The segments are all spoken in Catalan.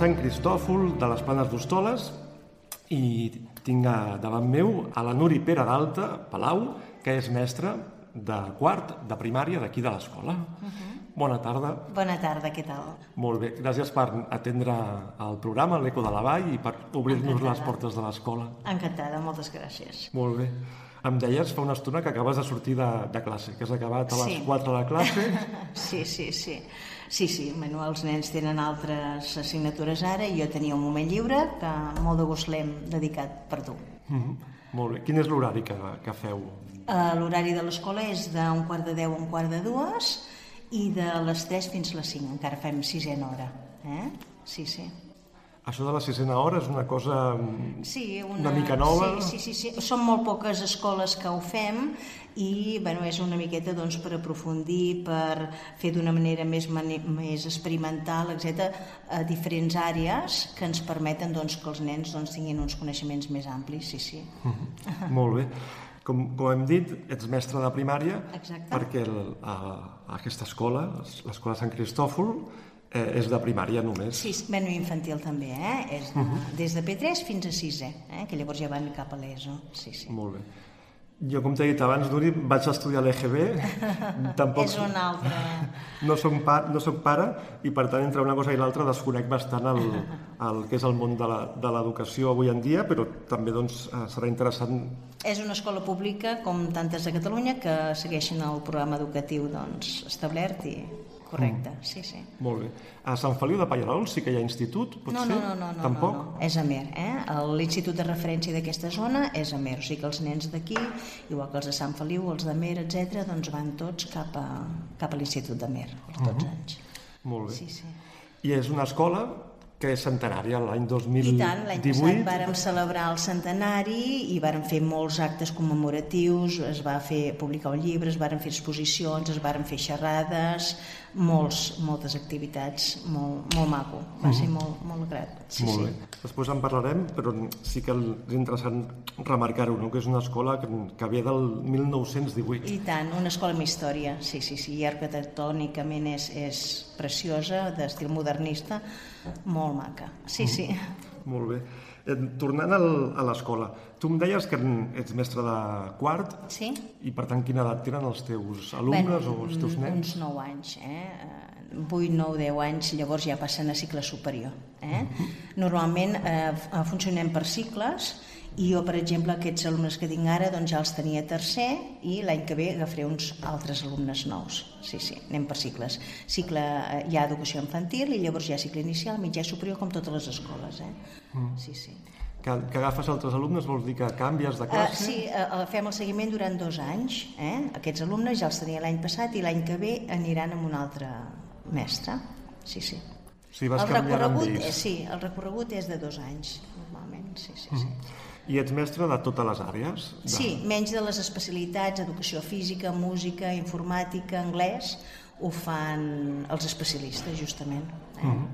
Sant Cristòfol de les Planes d'Hostoles i tinc davant meu a la Nuri Pere d'Alta, Palau, que és mestra de quart de primària d'aquí de l'escola. Bona tarda. Bona tarda, què tal? Molt bé. Gràcies per atendre el programa, l'Eco de la Vall, i per obrir-nos les portes de l'escola. Encantada, moltes gràcies. Molt bé. Em deies fa una estona que acabes de sortir de, de classe, que has acabat a les Sí. 4 de classe. Sí, sí, sí. Sí, sí, bueno, els nens tenen altres assignatures ara i jo tenia un moment lliure que molt de gust l'hem dedicat per tu. Mhm. Molt bé. Quin és l'horari que, que feu? Uh, L'horari de l'escola és d'un quart de deu a un quart de dues i de les 3 fins les 5, encara fem sisena hora. Eh? Sí, sí. Això de la sisena hora és una cosa mm, Sí, una, una mica nova. Sí, sí, sí, sí. Són molt poques escoles que ho fem i bueno, és una miqueta doncs, per aprofundir, per fer d'una manera més, més experimental, etc a diferents àrees que ens permeten doncs, que els nens doncs, tinguin uns coneixements més amplis, sí, sí. Molt bé. Com, com hem dit, ets mestre de primària Exacte. perquè el, a, a aquesta escola, l'escola Sant Cristòfol, eh, és de primària només. Sí, menú infantil també, eh? És de, Mhm. des de P3 fins a 6è, eh? que llavors ja van cap a l'ESO. Sí, sí. Molt bé. Jo, com t'he dit abans, Nuri, vaig estudiar l'EGB. Tampoc És un altre... no soc, pa, no soc pare i, per tant, entre una cosa i l'altra desconec bastant el, el que és el món de la- de l'educació avui en dia, però també doncs, eh, serà interessant És una escola pública, com tantes de Catalunya, que segueixen el programa educatiu doncs, establert i correcte, Mm. sí, sí. Molt bé. A Sant Feliu de Pallarols sí que hi ha institut, potser? No, no, no, no, no, Tampoc? no, no. és Amer, eh? L'Institut de Referència d'aquesta zona és Amer, o sigui que els nens d'aquí, igual que els de Sant Feliu, els d'Amer, etc., doncs van tots cap a, cap a l'Institut d'Amer, els 12 Mhm. anys. Molt bé. Sí, sí. I és una escola que és centenària, l'any 2018. I tant, l'any passat vàrem celebrar el centenari i vàrem fer molts actes commemoratius, es va fer publicar un llibre, es varen fer exposicions, es varen fer xerrades, molts, moltes activitats, molt, molt maco, va ser molt, molt grat. Sí, Molt sí. bé. Després en parlarem, però sí que és interessant remarcar-ho, no? que és una escola que, que ve del 1918. I tant, una escola amb història, sí, sí, sí, i arquitectònicament és, és preciosa, d'estil modernista, molt maca, sí, sí. Molt bé. Eh, Tornant al, a l'escola, tu em deies que ets mestre de quart Sí? i per tant quina edat tenen els teus alumnes o els teus mm, nens? Uns 9 anys, eh? 8, 9, 10 anys, llavors ja passen a cicle superior. Eh? Mhm. Normalment eh, funcionem per cicles i jo, per exemple, aquests alumnes que tinc ara doncs ja els tenia tercer i l'any que ve agafaré uns altres alumnes nous. Sí, sí, anem per cicles. Cicle, eh, hi ha educació infantil i llavors hi ha cicle inicial, mitjà superior, com totes les escoles. Eh? Mm. Sí, sí. Que, que agafes altres alumnes vols dir que canvies de Uh, classe? sí, uh, fem el seguiment durant dos anys. Eh? Aquests alumnes ja els tenia l'any passat i l'any que ve aniran amb un altre mestre. Sí, sí. O sigui, vas el recorregut, eh, sí, el recorregut és de dos anys, normalment. Sí, sí, sí. I ets mestre de totes les àrees? De... Sí, menys de les especialitats, educació física, música, informàtica, anglès, ho fan els especialistes, justament. Eh? Mhm.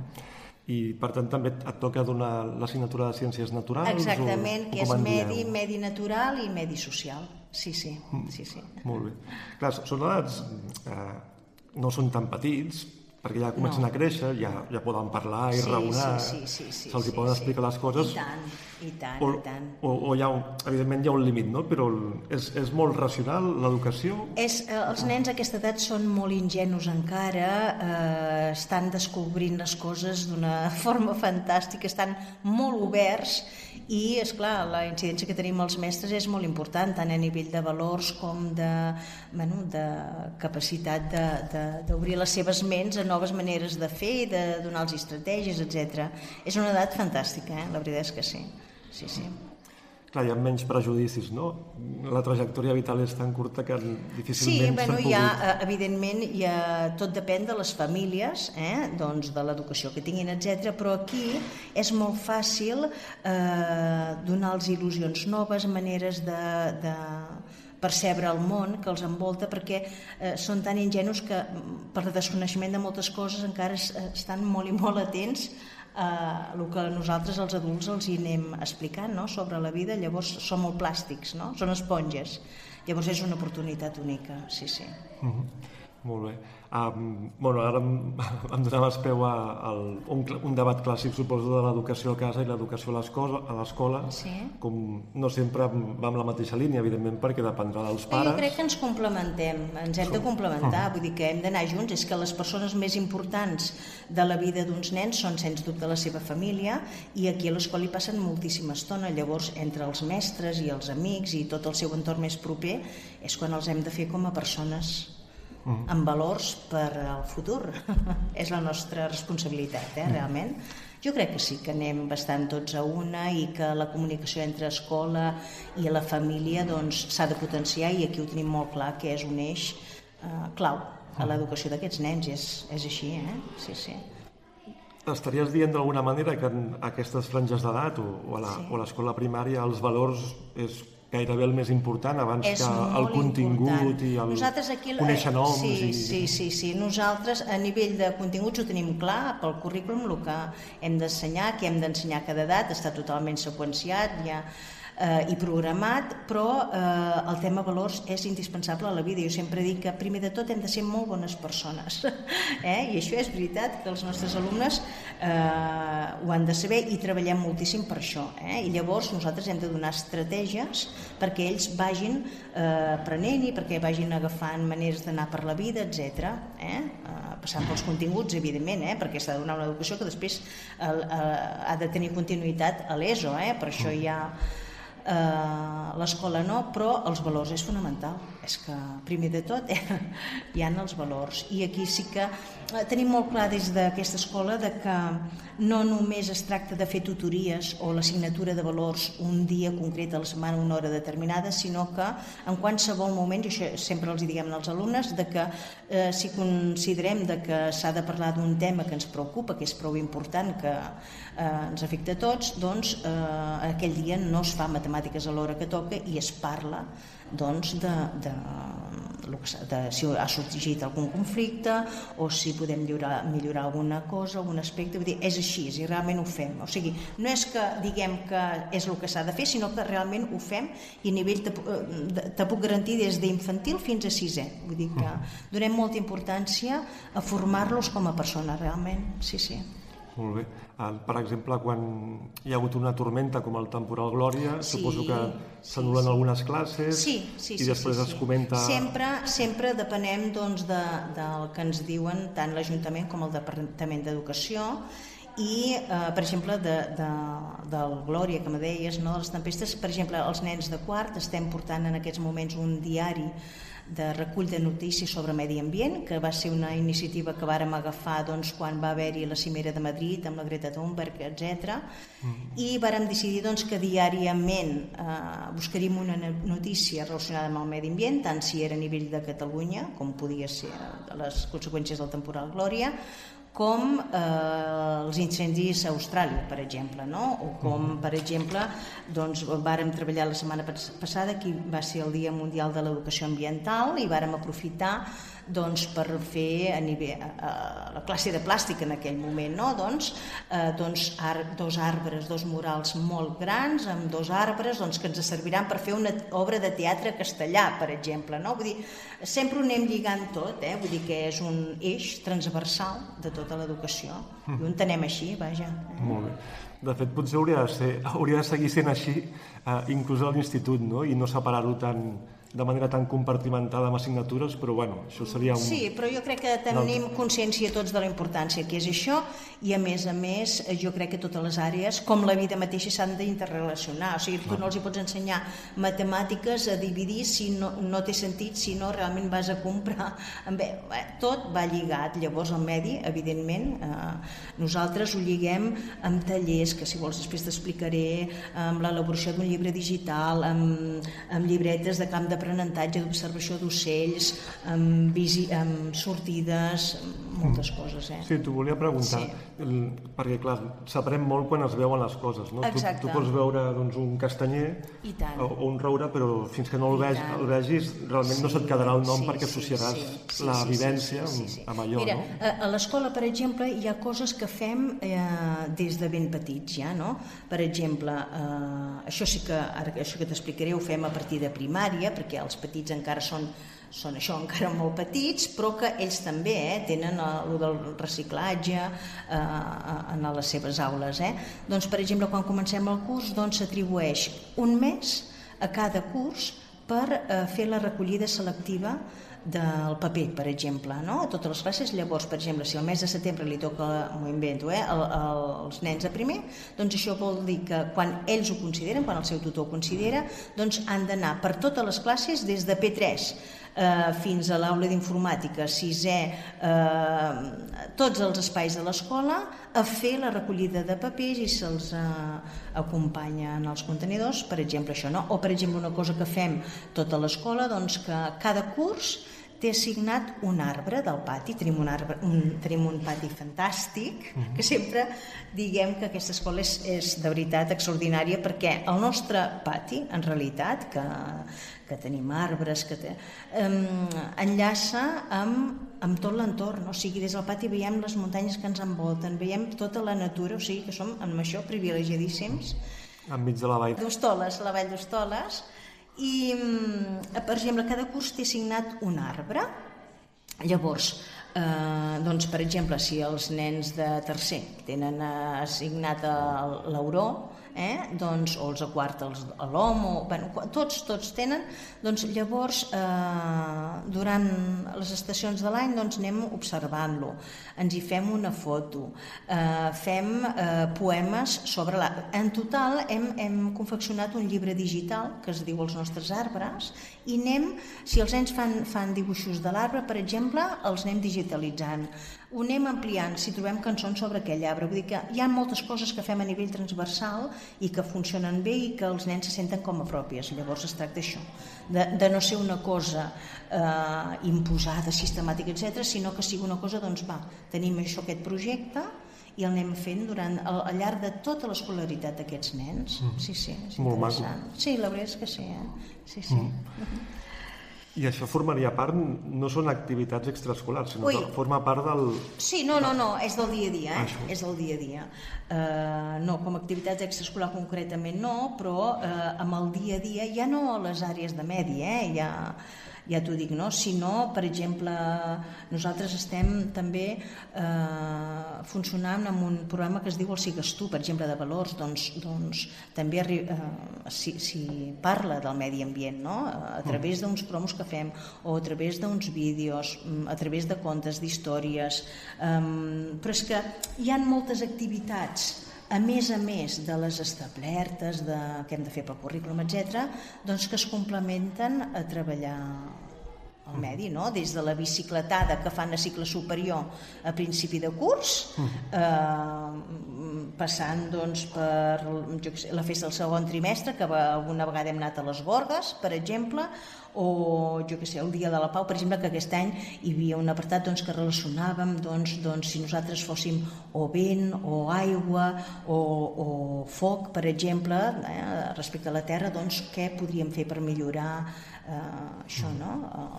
i per tant també et toca donar l'assignatura de Ciències Naturals? Exactament, o, que és medi, dieu? medi natural i medi social. Sí, sí, sí, sí. Molt bé. Clar, són edats... Eh, no són tan petits, perquè ja comencen No. a créixer, ja, ja poden parlar i Sí, raonar, sí, sí, sí, sí, se'ls sí, poden sí. explicar les coses. I tant, i tant, o, i tant. o, o hi ha un, evidentment hi ha un límit, no? però és, és molt racional l'educació. És, eh, els nens a aquesta edat són molt ingenus encara, eh, estan descobrint les coses d'una forma fantàstica, estan molt oberts i, és clar la incidència que tenim els mestres és molt important, tant a nivell de valors com de, bueno, de capacitat d'obrir les seves ments a noves maneres de fer, de donar-los estratègies, etc. És una edat fantàstica, eh? la veritat és que sí. Sí, sí. Clar, hi ha menys prejudicis, no? La trajectòria vital és tan curta que Sí, difícilment bueno, s'han hi ha, pogut... eh, evidentment, hi ha, tot depèn de les famílies, eh, doncs, de l'educació que tinguin, etc. però aquí és molt fàcil eh, donar-los il·lusions noves, maneres de, de percebre el món que els envolta, perquè eh, són tan ingenus que, per desconeixement de moltes coses, encara es- estan molt i molt atents a el que nosaltres els adults els hi anem explicant no? sobre la vida, llavors són molt plàstics, no? són esponges. Llavors és una oportunitat única, sí, sí. Mhm. Molt bé. Um, bueno, ara em, em donaves peu a, a un, un debat clàssic, suposo, de l'educació a casa i l'educació a l'escola. Sí. Com no sempre va amb la mateixa línia, evidentment, perquè dependrà dels Jo pares. crec que ens complementem, ens hem de complementar, vull dir que hem d'anar junts, és que les persones més importants de la vida d'uns nens són sens dubte la seva família i aquí a l'escola hi passen moltíssima estona, llavors entre els mestres i els amics i tot el seu entorn més proper és quan els hem de fer com a persones amb valors per al futur. és la nostra responsabilitat, eh, realment. Jo crec que sí, que anem bastant tots a una i que la comunicació entre escola i la família doncs, s'ha de potenciar i aquí ho tenim molt clar que és un eix eh, clau a l'educació d'aquests nens, és, és així, eh? Sí, sí. Estaries dient d'alguna manera que en aquestes franges d'edat o, o a la- Sí. l'escola primària els valors és gairebé el més important abans és que el contingut important. i el Nosaltres aquí, conèixer noms sí, i... sí, sí, sí. Nosaltres a nivell de continguts ho tenim clar pel currículum, el que hem d'ensenyar, que hem d'ensenyar a cada edat, està totalment seqüenciat, ja eh, i programat, però eh, el tema valors és indispensable a la vida. Jo sempre dic que primer de tot hem de ser molt bones persones. eh? I això és veritat que els nostres alumnes eh, ho han de saber i treballem moltíssim per això. Eh? I llavors nosaltres hem de donar estratègies perquè ells vagin eh, aprenent i perquè vagin agafant maneres d'anar per la vida, etc. Eh? Eh, passant pels continguts, evidentment, eh? perquè s'ha de donar una educació que després eh, eh, ha de tenir continuïtat a l'ESO, eh? per això hi ha eh, l'escola no, però els valors és fonamental. És que, primer de tot, eh, hi han els valors. I aquí sí que eh, tenim molt clar des d'aquesta escola de que no només es tracta de fer tutories o l'assignatura de valors un dia concret a la setmana, una hora determinada, sinó que en qualsevol moment, i això sempre els diguem als alumnes, de que eh, si considerem de que s'ha de parlar d'un tema que ens preocupa, que és prou important, que eh, ens afecta a tots, doncs eh, aquell dia no es fa matemàtiques a l'hora que toca i es parla doncs, de, de, de si ha sorgit algun conflicte o si podem millorar, millorar alguna cosa, algun aspecte. Vull dir, és així i realment ho fem. O sigui, no és que diguem que és el que s'ha de fer, sinó que realment ho fem i a nivell eh, te puc garantir des d'infantil fins a sisè. Vull dir que donem molta importància a formar-los com a persona, realment. Sí, sí. Molt bé. Per exemple, quan hi ha hagut una tormenta com el temporal Glòria, Sí, suposo que sí, s'anulen sí. algunes classes Sí, sí, i sí, després sí, es sí. comenta... Sempre, sempre depenem doncs, de, del que ens diuen tant l'Ajuntament com el Departament d'Educació i, eh, per exemple, de, de, del Glòria, que me deies, no, de les tempestes, per exemple, els nens de quart estem portant en aquests moments un diari de recull de notícies sobre medi ambient, que va ser una iniciativa que vàrem agafar doncs, quan va haver-hi la cimera de Madrid amb la Greta Thunberg, etc. I vàrem decidir doncs, que diàriament eh, buscaríem una notícia relacionada amb el medi ambient, tant si era a nivell de Catalunya, com podia ser les conseqüències del temporal Glòria, com eh, els incendis a Austràlia, per exemple, no? o com, per exemple, doncs, vàrem treballar la setmana passada, que va ser el Dia Mundial de l'Educació Ambiental, i vàrem aprofitar doncs, per fer a nivell, a, a, la classe de plàstic en aquell moment, no? doncs, eh, doncs ar, dos arbres, dos murals molt grans, amb dos arbres doncs, que ens serviran per fer una obra de teatre castellà, per exemple. No? Vull dir, sempre ho anem lligant tot, eh? vull dir que és un eix transversal de tota l'educació. Mm. I ho entenem així, vaja. Eh? Molt bé. De fet, potser hauria de, ser, hauria de seguir sent així, eh, inclús a l'institut, no? i no separar-ho tan, de manera tan compartimentada amb assignatures, però bueno, això seria un... Sí, però jo crec que tenim consciència tots de la importància que és això i a més a més jo crec que totes les àrees, com la vida mateixa, s'han d'interrelacionar. O sigui, tu no els hi pots ensenyar matemàtiques a dividir si no, no té sentit, si no realment vas a comprar. Bé, tot va lligat. Llavors el medi, evidentment, eh, nosaltres ho lliguem amb tallers, que si vols després t'explicaré, amb l'elaboració d'un llibre digital, amb, amb llibretes de camp de d'aprenentatge, d'observació d'ocells, amb, visi, amb sortides, moltes coses. Eh? Sí, t'ho volia preguntar, sí. perquè clar, s'aprèn molt quan es veuen les coses. No? Exacte. Tu, tu pots veure doncs, un castanyer o, o un roure, però fins que no el, vegi, el vegis realment sí, no se't quedarà el nom sí, perquè associaràs sí, sí, la sí, vivència sí, sí, sí. amb allò. Mira, no? a l'escola, per exemple, hi ha coses que fem eh, des de ben petits, ja, no? Per exemple, eh, això sí que, ara, això que t'explicaré ho fem a partir de primària, perquè els petits encara són són això encara molt petits, però que ells també eh, tenen el del reciclatge eh, en les seves aules. Eh? Doncs, per exemple, quan comencem el curs doncs, s'atribueix doncs, un mes a cada curs per eh, fer la recollida selectiva del paper, per exemple, no? a totes les classes. Llavors, per exemple, si el mes de setembre li toca, m'ho invento, eh, el, el, els nens a primer, doncs això vol dir que quan ells ho consideren, quan el seu tutor ho considera, doncs han d'anar per totes les classes des de P3 eh, fins a l'aula d'informàtica, sisè, eh, tots els espais de l'escola, a fer la recollida de papers i se'ls eh, acompanya en els contenidors, per exemple, això, no? O, per exemple, una cosa que fem tota l'escola, doncs que cada curs té assignat un arbre del pati, tenim un, arbre, un, tenim un pati fantàstic, uh -huh. que sempre diguem que aquesta escola és, és de veritat extraordinària perquè el nostre pati, en realitat, que, que tenim arbres, que té, um, enllaça amb, amb tot l'entorn, o sigui, des del pati veiem les muntanyes que ens envolten, veiem tota la natura, o sigui que som amb això privilegiadíssims. Enmig de la vall. D'Hostoles, la vall d'Hostoles, i, mm, per exemple, cada curs té assignat un arbre. Llavors, eh, doncs, per exemple, si els nens de tercer tenen assignat l'auró, eh? doncs, o els de quart l'hom, o, bueno, tots, tots tenen, doncs llavors eh, durant les estacions de l'any doncs, anem observant-lo, ens hi fem una foto, eh, fem eh, poemes sobre l'art. En total hem, hem confeccionat un llibre digital que es diu Els nostres arbres i anem, si els nens fan, fan dibuixos de l'arbre, per exemple, els anem digitalitzant ho anem ampliant si trobem cançons sobre aquell arbre. Vull dir que hi ha moltes coses que fem a nivell transversal i que funcionen bé i que els nens se senten com a pròpies. Llavors es tracta d'això, de, de no ser una cosa eh, imposada, sistemàtica, etc, sinó que sigui una cosa, doncs va, tenim això, aquest projecte, i el anem fent durant, al, al llarg de tota l'escolaritat d'aquests nens. Mm. Sí, sí, és Molt. Maco. Sí, la veritat és que sí, eh? Sí, sí. Mm. I això formaria part, no són activitats extraescolars, sinó Ui. que forma part del... Sí, no, no, no, és del dia a dia, eh? Això. és del dia a dia. Uh, no, com a activitats extraescolars concretament no, però uh, amb el dia a dia, ja no a les àrees de medi, eh? ja ja t'ho dic, no? Si no, per exemple, nosaltres estem també eh, funcionant amb un programa que es diu el Sigues tu, per exemple, de valors, doncs, doncs també eh, si, si parla del medi ambient, no? A través d'uns promos que fem, o a través d'uns vídeos, mm, a través de contes, d'històries, eh, però és que hi han moltes activitats a més a més de les establertes de, que hem de fer pel currículum, etc., doncs que es complementen a treballar el medi, no? des de la bicicletada que fan a cicle superior a principi de curs, eh, passant doncs, per jo sé, la festa del segon trimestre, que alguna vegada hem anat a les Gorgues, per exemple, o jo que sé, el Dia de la Pau, per exemple, que aquest any hi havia un apartat doncs, que relacionàvem doncs, doncs, si nosaltres fóssim o vent, o aigua, o, o foc, per exemple, eh, respecte a la Terra, doncs què podríem fer per millorar eh, això, no?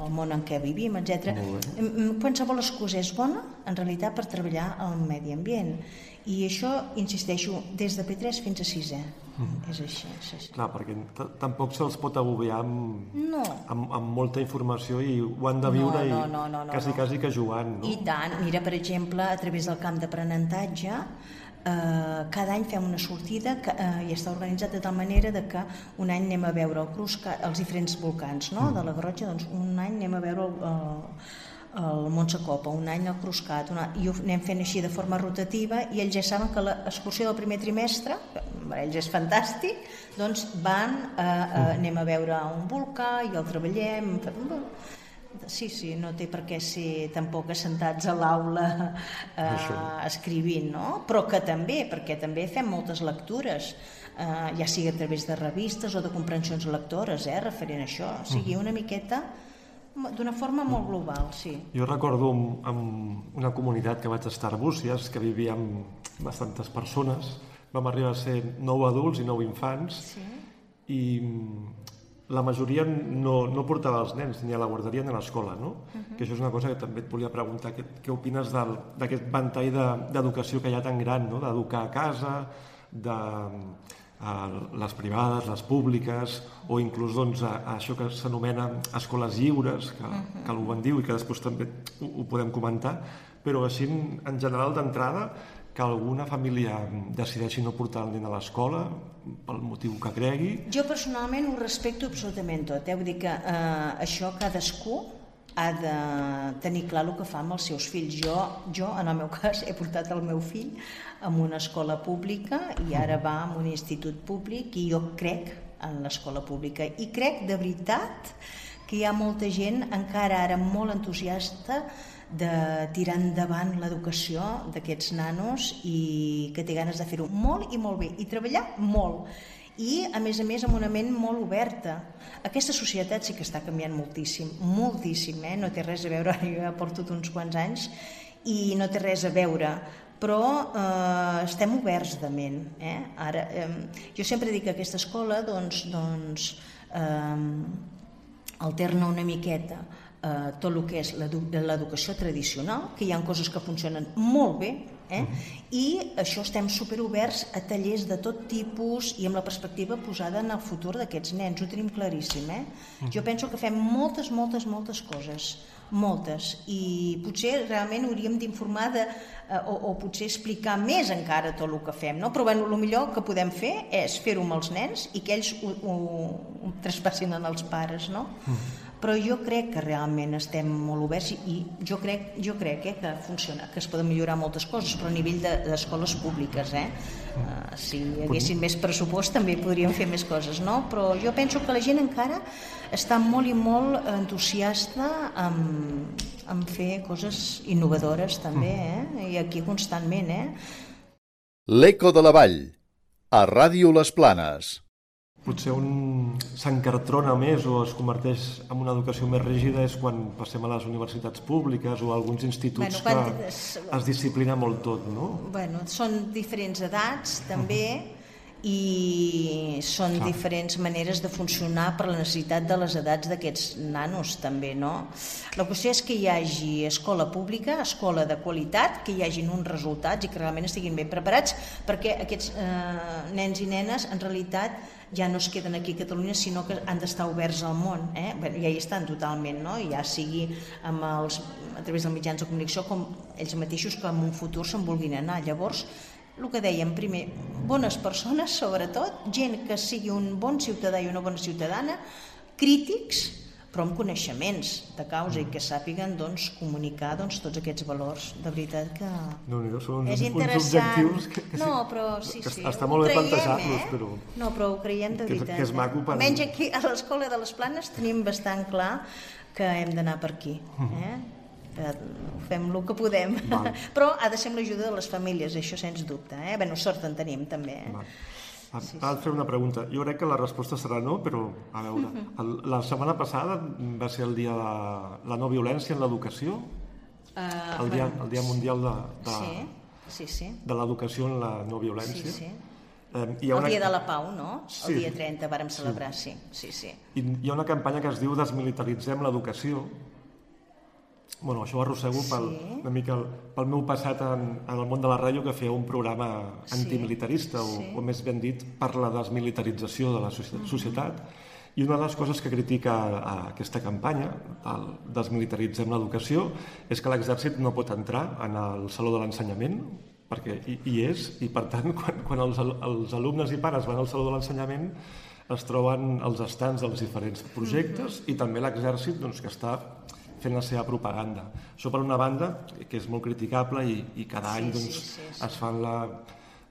el món en què vivim, etc. Qualsevol excusa és bona, en realitat, per treballar al medi ambient. I això, insisteixo, des de P3 fins a 6è. Mm. És així, és així. Clar, perquè tampoc se'ls pot agobiar amb, no. amb, amb molta informació i ho han de viure no, no, no, no, i quasi, no. quasi que jugant. No? I tant. Mira, per exemple, a través del camp d'aprenentatge, eh, cada any fem una sortida que, eh, i està organitzat de tal manera de que un any anem a veure el Crusca, els diferents volcans no? Mm. de la Garrotxa, doncs un any anem a veure el, el, el Montsecopa, un any al Cruscat, una... i ho anem fent així de forma rotativa i ells ja saben que l'excursió del primer trimestre, per ells és fantàstic, doncs van, eh, eh, anem a veure un volcà i el treballem, Sí, sí, no té per què ser tampoc assentats a l'aula eh, escrivint, no? Però que també, perquè també fem moltes lectures, eh, ja sigui a través de revistes o de comprensions lectores, eh, referent a això. O sigui, una miqueta D'una forma molt global, sí. Jo recordo en una comunitat que vaig estar a Arbúcies, que vivíem bastantes persones, vam arribar a ser nou adults i nou infants, sí. i la majoria no, no portava els nens ni a la guarderia ni a l'escola, no? Uh -huh. Que això és una cosa que també et volia preguntar, què, què opines d'aquest ventall d'educació de, que hi ha tan gran, no? D'educar a casa, de les privades, les públiques, o inclús doncs, a, a això que s'anomena escoles lliures, que, uh -huh. que algú en diu i que després també ho, ho podem comentar, però així, en general, d'entrada, que alguna família decideixi no portar el nen a l'escola pel motiu que cregui. Jo personalment ho respecto absolutament tot. Eh? Vull dir que eh, això cadascú ha de tenir clar el que fa amb els seus fills. Jo, jo en el meu cas, he portat el meu fill a una escola pública i ara va a un institut públic i jo crec en l'escola pública. I crec de veritat que hi ha molta gent encara ara molt entusiasta de tirar endavant l'educació d'aquests nanos i que té ganes de fer-ho molt i molt bé i treballar molt i, a més a més, amb una ment molt oberta. Aquesta societat sí que està canviant moltíssim, moltíssim, eh? no té res a veure, jo ja porto uns quants anys, i no té res a veure, però eh, estem oberts de ment. Eh? Ara, eh, jo sempre dic que aquesta escola doncs, doncs, eh, alterna una miqueta eh, tot el que és l'educació tradicional, que hi ha coses que funcionen molt bé, Eh? Uh -huh. I això estem superoberts a tallers de tot tipus i amb la perspectiva posada en el futur d'aquests nens, ho tenim claríssim. Eh? Uh -huh. Jo penso que fem moltes, moltes, moltes coses, moltes, i potser realment hauríem d'informar de, eh, o, o potser explicar més encara tot el que fem, no? però bueno, el millor que podem fer és fer-ho amb els nens i que ells ho, ho, ho traspassin als pares. No? Uh -huh però jo crec que realment estem molt oberts i jo crec, jo crec eh, que funciona, que es poden millorar moltes coses, però a nivell d'escoles de, públiques, eh? Uh, si hi haguessin més pressupost també podríem fer més coses, no? Però jo penso que la gent encara està molt i molt entusiasta amb, amb fer coses innovadores també, eh? I aquí constantment, eh? L'Eco de la Vall, a Ràdio Les Planes potser un s'encartrona més o es converteix en una educació més rígida és quan passem a les universitats públiques o a alguns instituts bueno, que es... es disciplina molt tot, no? Bueno, són diferents edats, també, uh -huh i són Clar. diferents maneres de funcionar per la necessitat de les edats d'aquests nanos també, no? La qüestió és que hi hagi escola pública, escola de qualitat, que hi hagin uns resultats i que realment estiguin ben preparats perquè aquests eh, nens i nenes en realitat ja no es queden aquí a Catalunya, sinó que han d'estar oberts al món. Eh? Bé, ja hi estan totalment, no? ja sigui amb els, a través dels mitjans de comunicació com ells mateixos que en un futur se'n vulguin anar. Llavors, el que dèiem primer, bones persones, sobretot, gent que sigui un bon ciutadà i una bona ciutadana, crítics, però amb coneixements de causa i que sàpiguen doncs, comunicar doncs, tots aquests valors. De veritat que no, no, són és interessant. Uns que, que, no, però sí, que sí. Està molt bé plantejar-los, eh? però... No, però ho creiem de veritat. Que, que és maco per... Almenys aquí a l'Escola de les Planes tenim bastant clar que hem d'anar per aquí. Eh? Fem el que podem, Val. però ha de ser amb l'ajuda de les famílies, això sens dubte. Eh? Bé, sort en tenim també. Eh? Ah, Sí, Ara et fer una pregunta. Jo crec que la resposta serà no, però a veure, el, la setmana passada va ser el dia de la no violència en l'educació, Uh, el, dia, el dia mundial de, de, Sí, sí, sí. de l'educació en la no sí, violència. sí. Eh, hi El ha una, dia de la pau, no? Sí. El dia 30 vàrem celebrar, sí, sí, sí. i hi ha una campanya que es diu Desmilitaritzem l'educació. Bueno, això ho arrossego pel, Sí. una mica el, pel meu passat en, en el món de la ràdio que feia un programa Sí, antimilitarista sí. o, o més ben dit per la desmilitarització de la soci- societat i una de les coses que critica a aquesta campanya, el Desmilitaritzem l'educació, és que l'exèrcit no pot entrar en el Saló de l'Ensenyament, perquè hi, hi és, i per tant, quan, quan els, els alumnes i pares van al Saló de l'Ensenyament es troben els estants dels diferents projectes i també l'exèrcit doncs, que està fent la seva propaganda. Això per una banda, que és molt criticable i, i cada Sí, any sí, doncs, sí, sí. es fan la,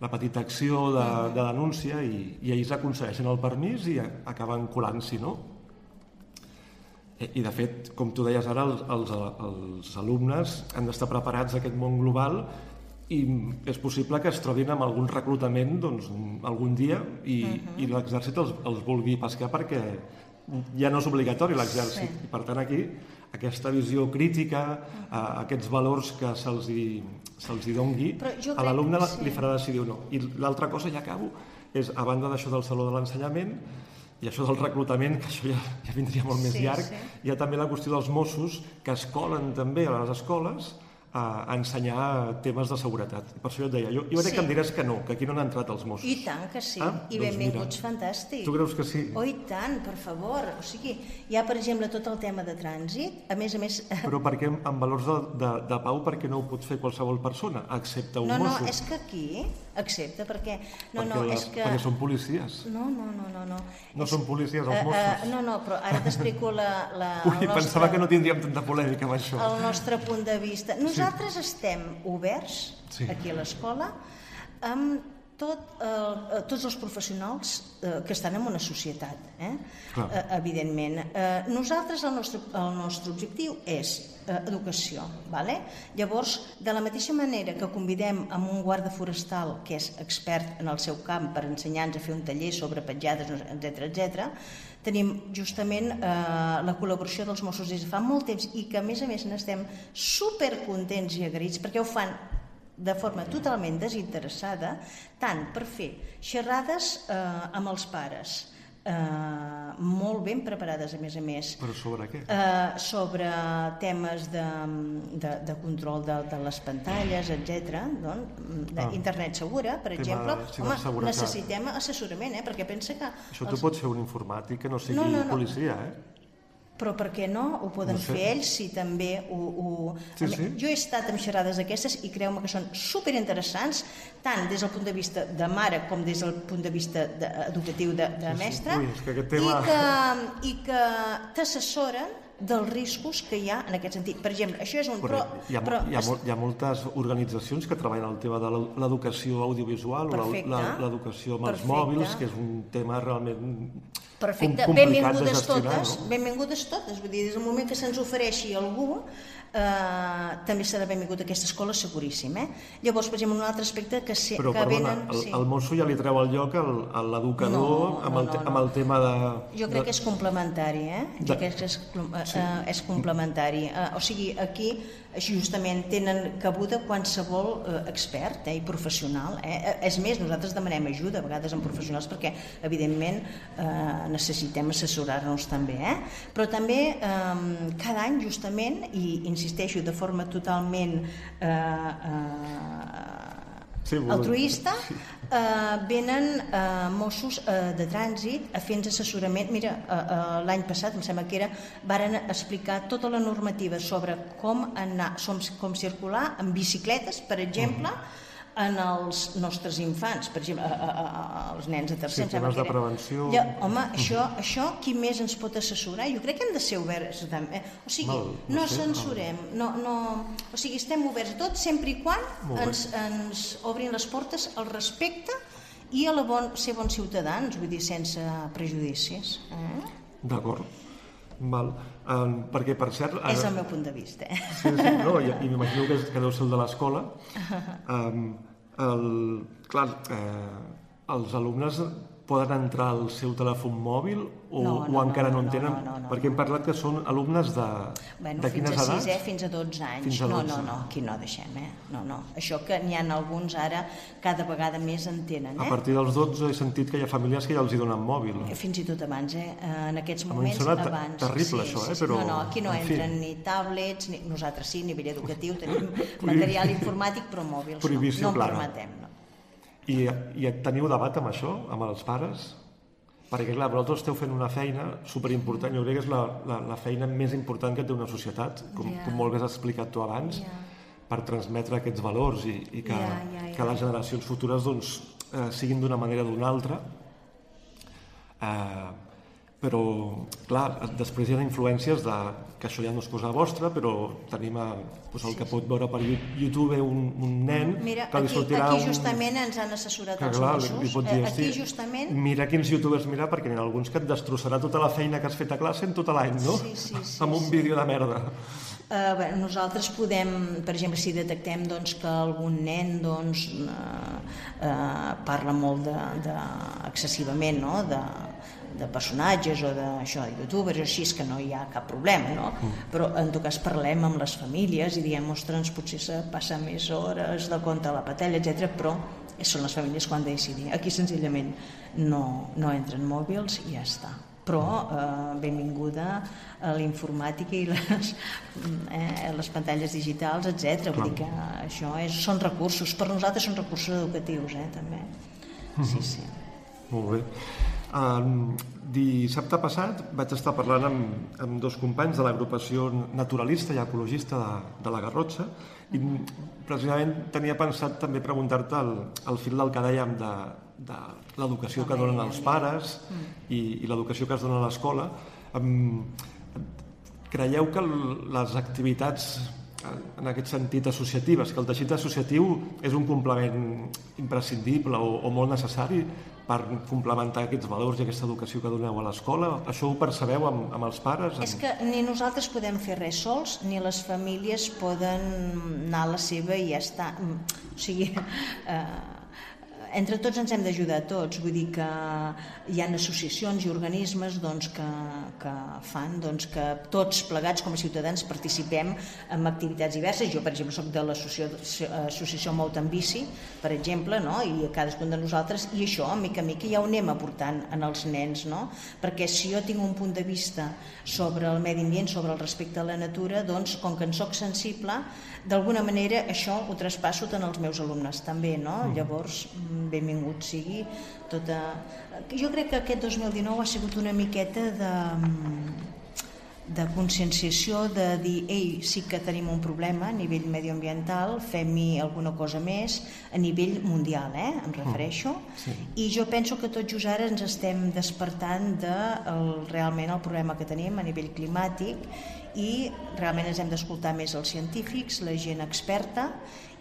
la petita acció de, de denúncia i, i ells aconsegueixen el permís i acaben colant-s'hi, no? I, I, de fet, com tu deies ara, els, els, els alumnes han d'estar preparats a aquest món global i és possible que es trobin amb algun reclutament doncs, algun dia i, uh -huh. i l'exèrcit els, els vulgui pescar perquè ja no és obligatori l'exèrcit. Sí. I per tant aquí aquesta visió crítica, a aquests valors que se'ls hi dongui, a l'alumne sí. li farà decidir o no. I l'altra cosa, ja acabo, és a banda d'això del Saló de l'Ensenyament, i això del reclutament, que això ja, ja vindria molt més Sí, llarg, sí. hi ha també la qüestió dels Mossos, que es colen també a les escoles a, ensenyar temes de seguretat. Per això jo et deia, jo, jo crec Sí. que em diràs que no, que aquí no han entrat els Mossos. I tant que sí, Ah, i doncs benvinguts, mira. fantàstic. Tu creus que sí? Oh, i tant, per favor. O sigui, hi ha, per exemple, tot el tema de trànsit. A més a més... Però per què amb valors de, de, de pau per què no ho pot fer qualsevol persona, excepte un No, no, mosso? és que aquí accepta, perquè... No, perquè, no, les, és que... perquè són policies. No, no, no, no. No, No És- són policies, els Eh, eh, Mossos. no, no, però ara t'explico la, la, Ui, el pensava nostre- que no tindríem tanta polèmica amb això. el nostre punt de vista. Nosaltres estem oberts Sí. aquí a l'escola amb tot, eh, tots els professionals eh, que estan en una societat, eh? Clar. Eh, evidentment. Eh, nosaltres, el nostre, el nostre objectiu és eh, educació. Vale? Llavors, de la mateixa manera que convidem amb un guarda forestal que és expert en el seu camp per ensenyar-nos a fer un taller sobre petjades, etc etc, tenim justament eh, la col·laboració dels Mossos des de fa molt temps i que a més a més n'estem supercontents i agraïts perquè ho fan de forma totalment desinteressada, tant per fer xerrades eh, amb els pares, eh, molt ben preparades a més a més, Però sobre què? eh, sobre temes de, de, de control de, de les pantalles, etc. Doncs, d'internet segura, per Tema exemple. Home, ciberseguretat. necessitem assessorament, eh? perquè pensa que... Això t'ho pot fer un informàtic que no sigui No, no, no. policia, eh? Però per què no? Ho poden No sé. fer ells si també ho... ho... Sí, sí. Jo he estat amb xerrades d'aquestes i creu-me que són superinteressants, tant des del punt de vista de mare com des del punt de vista de, educatiu de, de sí. mestre, Ui, és que tema- i que, i que t'assessoren dels riscos que hi ha en aquest sentit. Per exemple, això és un... Però, hi, ha, però, hi, ha, mol- hi ha moltes organitzacions que treballen el tema de l'edu- l'educació audiovisual l'educació amb els Perfecte. mòbils, que és un tema realment Perfecte, de benvingudes totes, no? benvingudes totes, vull dir, des del moment que se'ns ofereixi algú, eh, també serà benvingut a aquesta escola seguríssim, eh? Llavors, per exemple, un altre aspecte que, se, Però, que perdona, venen... el, el mosso ja li treu el lloc a l'educador No, amb, no, el, te- no, amb no. el tema de... Jo crec que és complementari, eh? De- Jo crec que és, com- eh, és complementari. Eh, o sigui, aquí justament tenen cabuda qualsevol eh, expert eh, i professional. Eh? Eh, És més, nosaltres demanem ajuda a vegades amb professionals perquè, evidentment, eh, necessitem assessorar-nos també. Eh? Però també eh, cada any, justament, i insisteixo de forma totalment eh, eh, Sí, altruista, eh, venen eh, Mossos eh, de trànsit a fer assessorament. Mira, eh, eh, l'any passat, em sembla que era, varen explicar tota la normativa sobre com anar, som, com circular amb bicicletes, per exemple, en els nostres infants, per exemple, a, a, a, als nens de tercer. Sí, temes de prevenció. Ja, home, això, això qui més ens pot assessorar? Jo crec que hem de ser oberts. també. O sigui, Val, no no sé, censurem, no, no, o sigui, estem oberts tot sempre i quan ens, ens obrin les portes al respecte i a la bon, ser bons ciutadans, vull dir, sense prejudicis. Eh? D'acord. Val. Um, perquè, per cert... És ara- el meu punt de vista. Eh? Sí, sí, no, i, i m'imagino que, és- que deu ser el de l'escola. Um, el, clar, eh, els alumnes poden entrar al seu telèfon mòbil o, No, no, o encara no, no, en tenen? no, no, no, Perquè hem parlat que són alumnes de, Bueno, de fins quines a edats? 6, fins a 12 anys. Fins a No, 12. no, no, aquí no deixem, eh? No, no. Això que n'hi ha alguns ara cada vegada més en tenen, A eh? partir dels 12 he sentit que hi ha famílies que ja els hi donen mòbil. Fins i tot abans, eh? En aquests A moments, abans. terrible, això, eh, però, No, no, aquí no en fi. entren ni tablets, ni... nosaltres sí, a nivell educatiu tenim material informàtic, però mòbils no. No en permetem, no. I, I teniu debat amb això, amb els pares? Perquè, clar, vosaltres esteu fent una feina superimportant, jo crec que és la, la, la feina més important que té una societat, com, Ja. com molt bé has explicat tu abans, Ja. per transmetre aquests valors i, i que, Ja, ja, ja. que les generacions futures doncs, eh, siguin d'una manera o d'una altra. Eh, però, clar, després hi ha influències de, que això ja no és cosa vostra, però tenim a, doncs, el que pot veure per YouTube un, un nen Mira, que li aquí, sortirà aquí un... justament ens han assessorat Que els clar, Mossos. li pots Eh, dir, aquí "Hosti, justament mira quins youtubers mira, perquè n'hi ha alguns que et destrossarà tota la feina que has fet a classe en tot l'any, no? Sí, sí, sí, Amb un sí. vídeo de merda. Uh, bé, nosaltres podem, per exemple, si detectem doncs, que algun nen doncs, uh, uh, parla molt de, de, excessivament no? de, de personatges o d'això, youtubers així, és que no hi ha cap problema, no? Però en tot cas parlem amb les famílies i diem, ostres, potser se passa més hores de compte a la patella, etc. però són les famílies quan decidir. Aquí senzillament no, no entren mòbils i ja està però eh, benvinguda a la informàtica i les, eh, les pantalles digitals, etc. Vull dir que això és, són recursos, per nosaltres són recursos educatius, eh, també. Sí, sí. Molt bé. Um, dissabte passat vaig estar parlant amb, amb dos companys de l'agrupació naturalista i ecologista de, de la Garrotxa i precisament tenia pensat també preguntar-te el, el fil del que dèiem de, de l'educació que donen els pares i, i l'educació que es dona a l'escola. Um, creieu que les activitats en aquest sentit associatives, que el teixit associatiu és un complement imprescindible o, o molt necessari per complementar aquests valors i aquesta educació que doneu a l'escola? Això ho percebeu amb, amb els pares? És que ni nosaltres podem fer res sols, ni les famílies poden anar a la seva i ja està. Mm, O sigui, eh, entre tots ens hem d'ajudar tots, vull dir que hi ha associacions i organismes doncs, que, que fan doncs, que tots plegats com a ciutadans participem en activitats diverses. Jo, per exemple, soc de l'associació Mout en Bici, per exemple, no? i cadascun de nosaltres, i això, a mica a mica, ja ho anem aportant en els nens, no? perquè si jo tinc un punt de vista sobre el medi ambient, sobre el respecte a la natura, doncs, com que en sóc sensible, d'alguna manera això ho traspasso tant als meus alumnes també, no? Mm. Llavors, mm, benvingut sigui tota... Jo crec que aquest 2019 ha sigut una miqueta de, de conscienciació de dir, ei, sí que tenim un problema a nivell medioambiental, fem-hi alguna cosa més a nivell mundial, eh? em refereixo, sí. i jo penso que tot just ara ens estem despertant de el, realment el problema que tenim a nivell climàtic i realment ens hem d'escoltar més els científics, la gent experta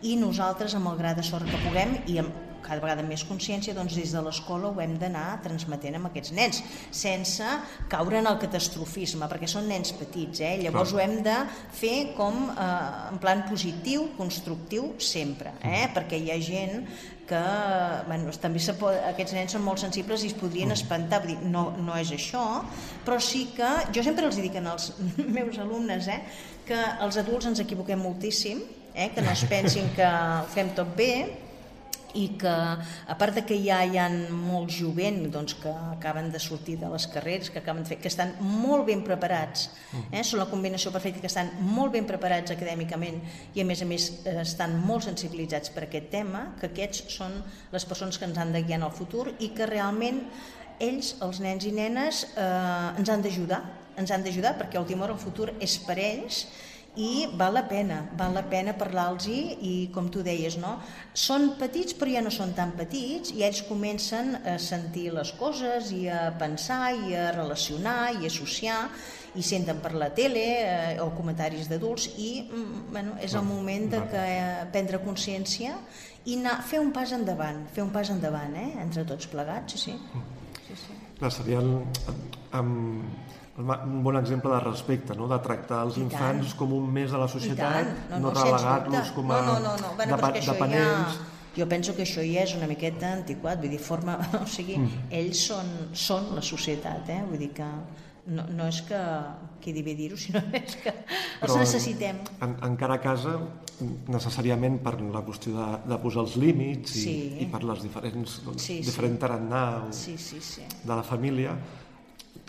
i nosaltres amb el gra de sort que puguem i amb cada vegada més consciència, doncs des de l'escola ho hem d'anar transmetent amb aquests nens, sense caure en el catastrofisme, perquè són nens petits, eh? llavors Clar. ho hem de fer com eh, en plan positiu, constructiu, sempre, eh? perquè hi ha gent que bueno, també se pot, aquests nens són molt sensibles i es podrien espantar, vull dir, no, no és això, però sí que, jo sempre els dic als meus alumnes, eh, que els adults ens equivoquem moltíssim, eh, que no es pensin que ho fem tot bé, i que a part de que ja hi ha molts jovent doncs, que acaben de sortir de les carreres, que, acaben de fer, que estan molt ben preparats, eh? són la combinació perfecta, que estan molt ben preparats acadèmicament i a més a més eh, estan molt sensibilitzats per aquest tema, que aquests són les persones que ens han de guiar en el futur i que realment ells, els nens i nenes, eh, ens han d'ajudar, ens han d'ajudar perquè a última hora el futur és per ells i val la pena, val la pena parlar-los i com tu deies, no? Són petits però ja no són tan petits i ells comencen a sentir les coses i a pensar i a relacionar i a associar i senten per la tele eh, o comentaris d'adults i mm, bueno, és el moment de que, eh, prendre consciència i anar, fer un pas endavant, fer un pas endavant, eh? entre tots plegats, sí, sí. sí, sí. Clar, seria el, amb, un bon exemple de respecte, no? de tractar els I infants tant. com un més de la societat, tant. no, sens relegar-los com a no, no, no, no. Bueno, això dependents. Ja, Jo penso que això ja és una miqueta antiquat, vull dir, forma, o sigui, mm. ells són, són la societat, eh? vull dir que no, no és que quedi bé dir-ho, sinó és que els Però necessitem. En, encara a casa, necessàriament per la qüestió de, de posar els límits i, Sí. i per les diferents, doncs, Sí, sí. diferent tarannà o, Sí, sí, sí. de la família,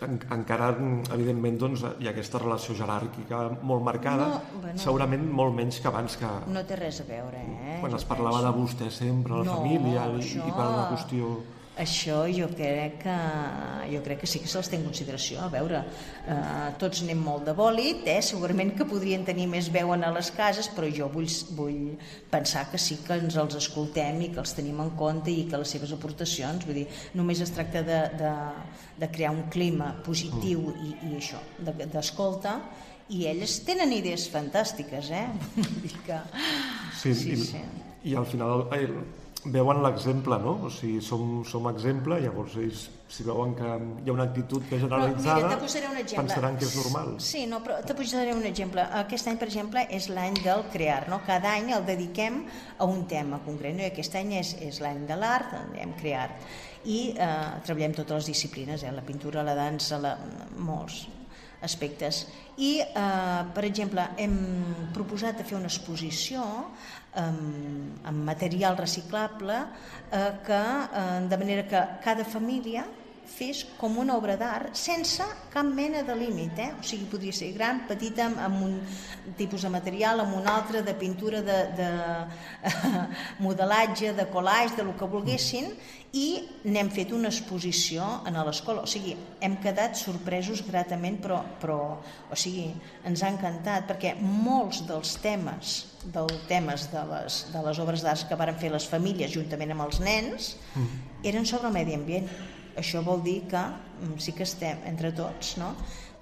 en, encara, evidentment, doncs, hi ha aquesta relació jeràrquica molt marcada, No, bueno. segurament molt menys que abans que No té res a veure, eh? quan es parlava penso. de vostè sempre, la No, família, i, això- i per una qüestió... Això jo crec que, jo crec que sí que se'ls té en consideració. A veure, eh, tots anem molt de bòlit, eh? segurament que podrien tenir més veu a les cases, però jo vull, vull pensar que sí que ens els escoltem i que els tenim en compte i que les seves aportacions, vull dir, només es tracta de, de, de crear un clima positiu i, i això, de- d'escolta, i elles tenen idees fantàstiques, eh? Vull dir que... Sí, sí, i, sí. i al final veuen l'exemple, no? O sigui, som, som exemple, llavors ells si veuen que hi ha una actitud que és generalitzada, mira, te posaré un exemple. pensaran que és normal. Sí, no, però te posaré un exemple. Aquest any, per exemple, és l'any del crear, no? Cada any el dediquem a un tema concret, no? I aquest any és, és l'any de l'art, hem creat. I eh, treballem totes les disciplines, eh? la pintura, la dansa, la, molts aspectes. I, eh, per exemple, hem proposat de fer una exposició amb, material reciclable eh, que, eh, de manera que cada família fes com una obra d'art sense cap mena de límit, eh? o sigui, podria ser gran, petita, amb, un tipus de material, amb un altre, de pintura, de, de modelatge, de collage, de lo que volguessin, i n'hem fet una exposició en l'escola, o sigui, hem quedat sorpresos gratament, però, però o sigui, ens ha encantat, perquè molts dels temes dels temes de les, de les obres d'art que varen fer les famílies juntament amb els nens eren sobre el medi ambient. Això vol dir que mm, sí que estem entre tots, no?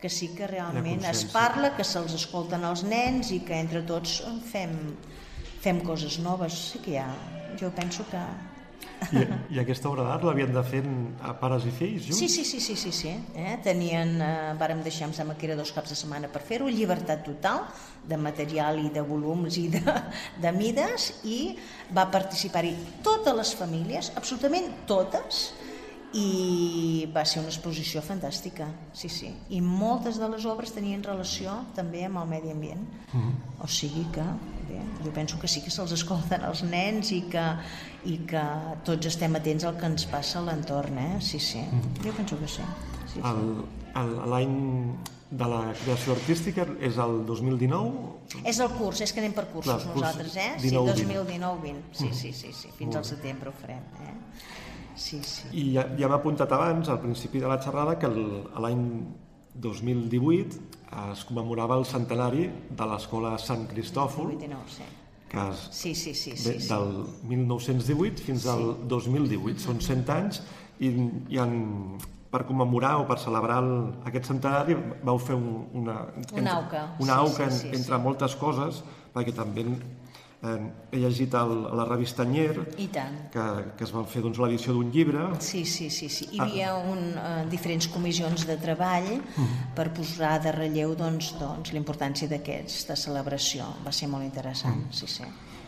que sí que realment es parla, que se'ls escolten els nens i que entre tots fem, fem coses noves. Sí que hi ha, jo penso que... I, I aquesta obra d'art l'havien de fer a pares i fills junts? Sí, sí, sí, sí, sí, sí. Eh? Tenien, eh, vàrem deixar, em sembla que era dos caps de setmana per fer-ho, llibertat total de material i de volums i de, de mides i va participar-hi totes les famílies, absolutament totes, i va ser una exposició fantàstica, sí, sí. I moltes de les obres tenien relació també amb el medi ambient. Mm. O sigui que, bé, jo penso que sí que se'ls escolten els nens i que, i que tots estem atents al que ens passa a l'entorn, eh? Sí, sí. Mm. Jo penso que sí. sí, sí. L'any de la creació artística és el 2019? És el curs, és que anem per cursos Clar, nosaltres, eh? 19-20. Sí, 2019-20. Sí, sí, sí, sí, fins al setembre ho farem, eh? Sí, sí. I ja, ja m'ha apuntat abans, al principi de la xerrada, que l'any 2018 es commemorava el centenari de l'escola Sant Cristòfol, 89, sí. que es, Sí, sí, sí, sí, sí. del 1918 fins al 2018. Són 100 anys i, i en, per commemorar o per celebrar el, aquest centenari vau fer un, una... Una auca, Una sí, auca sí, sí, en, entre moltes coses, perquè també eh, he llegit el, la revista Nyer I tant. que, que es van fer doncs, l'edició d'un llibre Sí, sí, sí, sí. Ah. Hi havia un, eh, diferents comissions de treball Mm. per posar de relleu doncs, doncs, la importància d'aquesta celebració. Va ser molt interessant, Mm. sí, sí.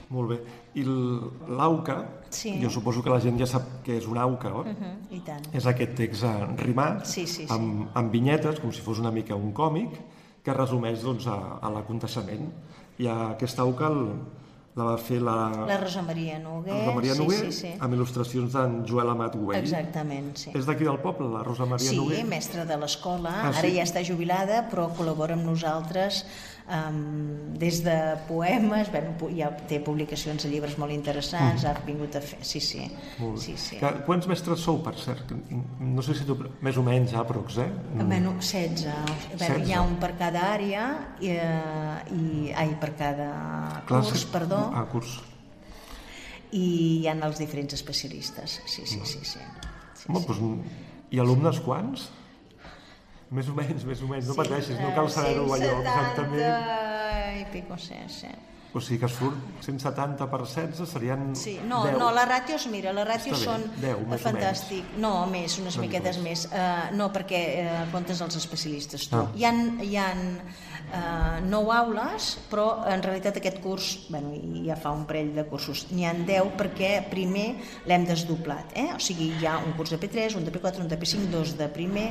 Molt bé. I l'auca, Sí. jo suposo que la gent ja sap què és una auca, oi? Uh -huh, I tant. És aquest text rimat, Sí, sí, sí. Amb, amb vinyetes, com si fos una mica un còmic, que resumeix doncs, a, a l'aconteixement. I aquesta auca el, la va fer la, La Rosa Maria Noguer. Rosa Maria sí, Noguer, sí, sí. amb il·lustracions d'en Joel Amat Güell. Exactament, sí. És d'aquí del poble, la Rosa Maria Sí, Noguer? mestra de l'escola, Ah, sí? ara ja està jubilada, però col·labora amb nosaltres um, des de poemes, bueno, pu- ja té publicacions de llibres molt interessants, ha vingut a fer, sí, sí. Mm. Bé. sí, sí. Que, quants mestres sou, per cert? No sé si tu, més o menys, aprox, eh? Bueno, 16. Bueno, hi ha 16. un per cada àrea i, eh, i ai, per cada Classe? curs, perdó, Ah, curs. i hi ha els diferents especialistes. Sí, sí, sí, sí. sí, Home, sí. doncs, I alumnes quants? Més o menys, més o menys, no pateixis, no cal saber-ho allò exactament. i pico, sí, sí. O sigui que surt 170 per 16 serien Sí, no, 10. no, les ràtios, mira, les ràtios Està bé, són 10, més fantàstic. No, més, unes mica miquetes més. Uh, no, perquè uh, comptes els especialistes tu. Ah. Hi ha, hi ha uh, nou aules, però en realitat aquest curs, bueno, ja fa un parell de cursos, n'hi ha 10 perquè primer l'hem desdoblat. Eh? O sigui, hi ha un curs de P3, un de P4, un de P5, dos de primer,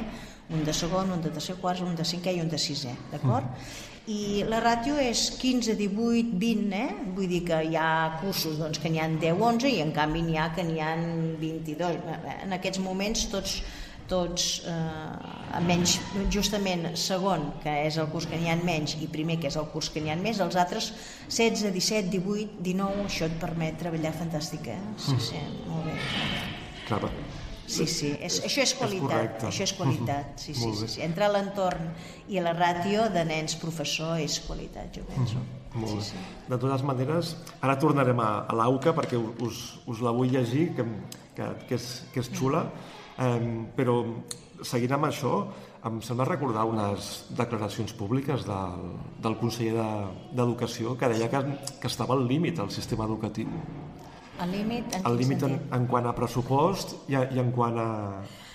un de segon, un de tercer quart, un de cinquè i un de sisè, d'acord? Mm. I la ràtio és 15, 18, 20, eh? Vull dir que hi ha cursos doncs, que n'hi ha 10, 11 i en canvi n'hi ha que n'hi ha 22. En aquests moments tots tots, eh, menys, justament segon, que és el curs que n'hi ha menys, i primer, que és el curs que n'hi ha més, els altres 16, 17, 18, 19, això et permet treballar fantàstic, eh? Sí, sí, molt bé. Clar, Sí, sí, és, això és qualitat, correcte. això és qualitat, sí, sí, sí, sí. Entre l'entorn i la ràtio de nens-professor és qualitat, jo penso. Molt bé. Sí, sí. De totes maneres, ara tornarem a, a l'AUCA perquè us, us la vull llegir, que, que, que, és, que és xula, eh, però seguint amb això, em sembla recordar unes declaracions públiques del, del conseller de- d'Educació que deia que, que estava al límit el sistema educatiu. El límit, en El límit en, en quant a pressupost i, a, i, en quant a,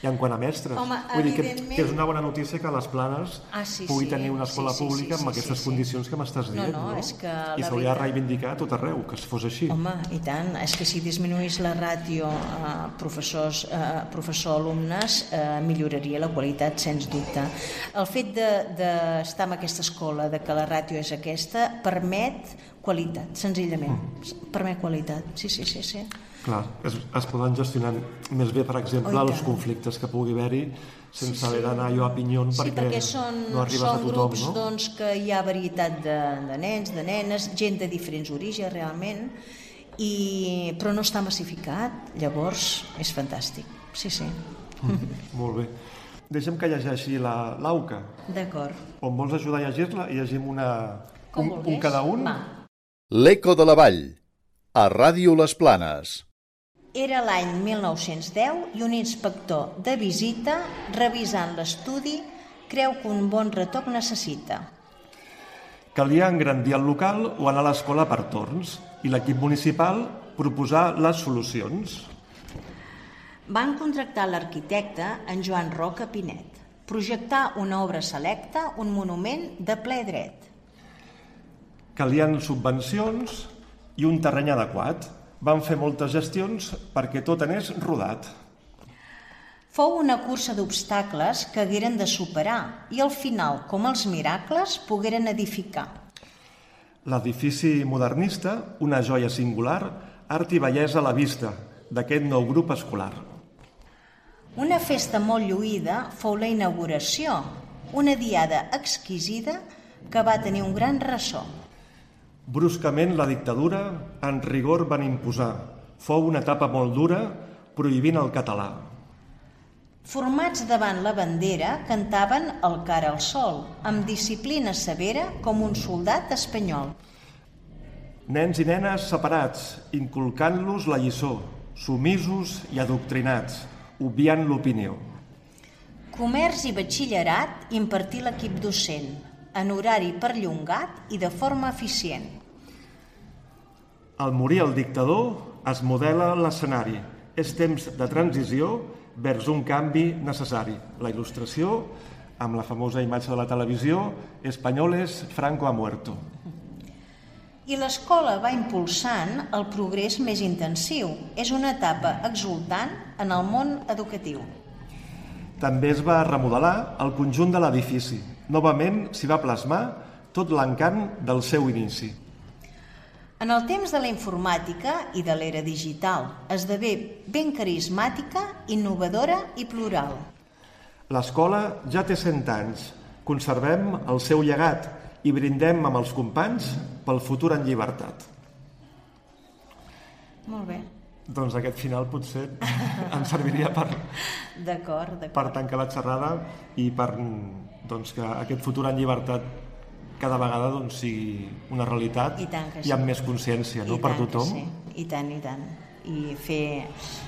i en quant a mestres. Home, Vull dir que, que és una bona notícia que les planes Ah, sí, pugui sí. tenir una escola Sí, sí, pública sí, amb sí, aquestes sí, sí. condicions que m'estàs No, dient. no, és que I s'hauria de reivindicar a tot arreu, que es fos així. Home, i tant, és que si disminuís la ràtio eh, professors, eh, professor-alumnes eh, milloraria la qualitat, sens dubte. El fet d'estar de, d'estar en aquesta escola, de que la ràtio és aquesta, permet qualitat, senzillament. Mm. Permet qualitat, sí, sí, sí. sí. Clar, es, es poden gestionar més bé, per exemple, Oh, els conflictes que pugui haver-hi sense Sí, sí. haver d'anar allò a pinyon Sí, perquè, perquè són, no arribes són a tothom, grups no? doncs, que hi ha varietat de, de nens, de nenes, gent de diferents orígens realment, i, però no està massificat, llavors és fantàstic. Sí, sí. Molt bé. Deixa'm que llegeixi la- l'AUCA. D'acord. On vols ajudar a llegir-la i llegim una, Com un, vulguis. un cada un? Va. L'Eco de la Vall, a Ràdio Les Planes. Era l'any 1910 i un inspector de visita, revisant l'estudi, creu que un bon retoc necessita. Calia engrandir el local o anar a l'escola per torns i l'equip municipal proposar les solucions. Van contractar l'arquitecte, en Joan Roca Pinet, projectar una obra selecta, un monument de ple dret. Calien subvencions i un terreny adequat. Van fer moltes gestions perquè tot anés rodat. Fou una cursa d'obstacles que hagueren de superar i al final, com els miracles, pogueren edificar. L'edifici modernista, una joia singular, art i bellesa a la vista d'aquest nou grup escolar. Una festa molt lluïda fou la inauguració, una diada exquisida que va tenir un gran ressò. Bruscament la dictadura en rigor van imposar. Fou una etapa molt dura prohibint el català. Formats davant la bandera, cantaven el cara al sol, amb disciplina severa com un soldat espanyol. Nens i nenes separats, inculcant-los la lliçó, sumisos i adoctrinats, obviant l'opinió. Comerç i batxillerat impartir l'equip docent, en horari perllongat i de forma eficient. Al morir el dictador es modela l'escenari. És temps de transició vers un canvi necessari. La il·lustració amb la famosa imatge de la televisió Espanyoles, Franco ha muerto. I l'escola va impulsant el progrés més intensiu. És una etapa exultant en el món educatiu. També es va remodelar el conjunt de l'edifici. Novament s'hi va plasmar tot l'encant del seu inici. En el temps de la informàtica i de l'era digital, esdevé ben carismàtica, innovadora i plural. L'escola ja té 100 anys. Conservem el seu llegat i brindem amb els companys pel futur en llibertat. Molt bé. Doncs aquest final potser ens serviria per, D'acord, per tancar la xerrada i per doncs, que aquest futur en llibertat cada vegada doncs, sigui una realitat I tant que i amb sí. més consciència no? I per tothom. Sí. I tant, i tant. I fer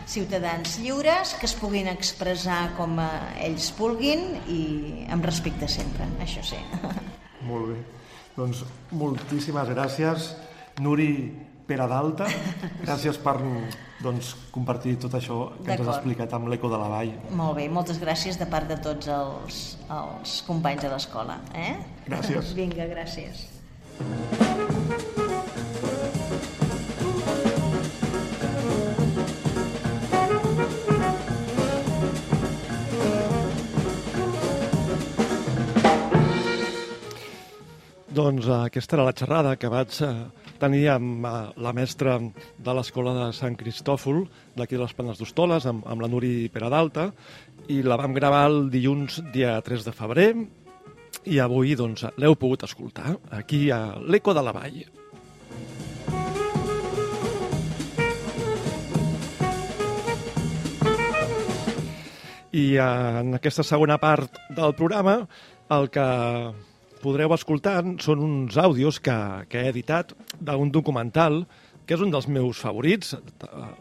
ciutadans lliures que es puguin expressar com eh, ells vulguin i amb respecte sempre, això sí. Molt bé. Doncs moltíssimes gràcies Nuri Peradalta, gràcies per doncs, compartir tot això que ens has explicat amb l'Eco de la Vall. Molt bé, moltes gràcies de part de tots els, els companys de l'escola. Eh? Gràcies. Vinga, gràcies. Doncs uh, aquesta era la xerrada que vaig amb uh, la mestra de l'escola de Sant Cristòfol, d'aquí de les Planes d'Hostoles, amb, amb la Nuri Peradalta, i la vam gravar el dilluns dia 3 de febrer, i avui doncs, l'heu pogut escoltar aquí a l'Eco de la Vall. I en aquesta segona part del programa el que podreu escoltar són uns àudios que, que he editat d'un documental que és un dels meus favorits,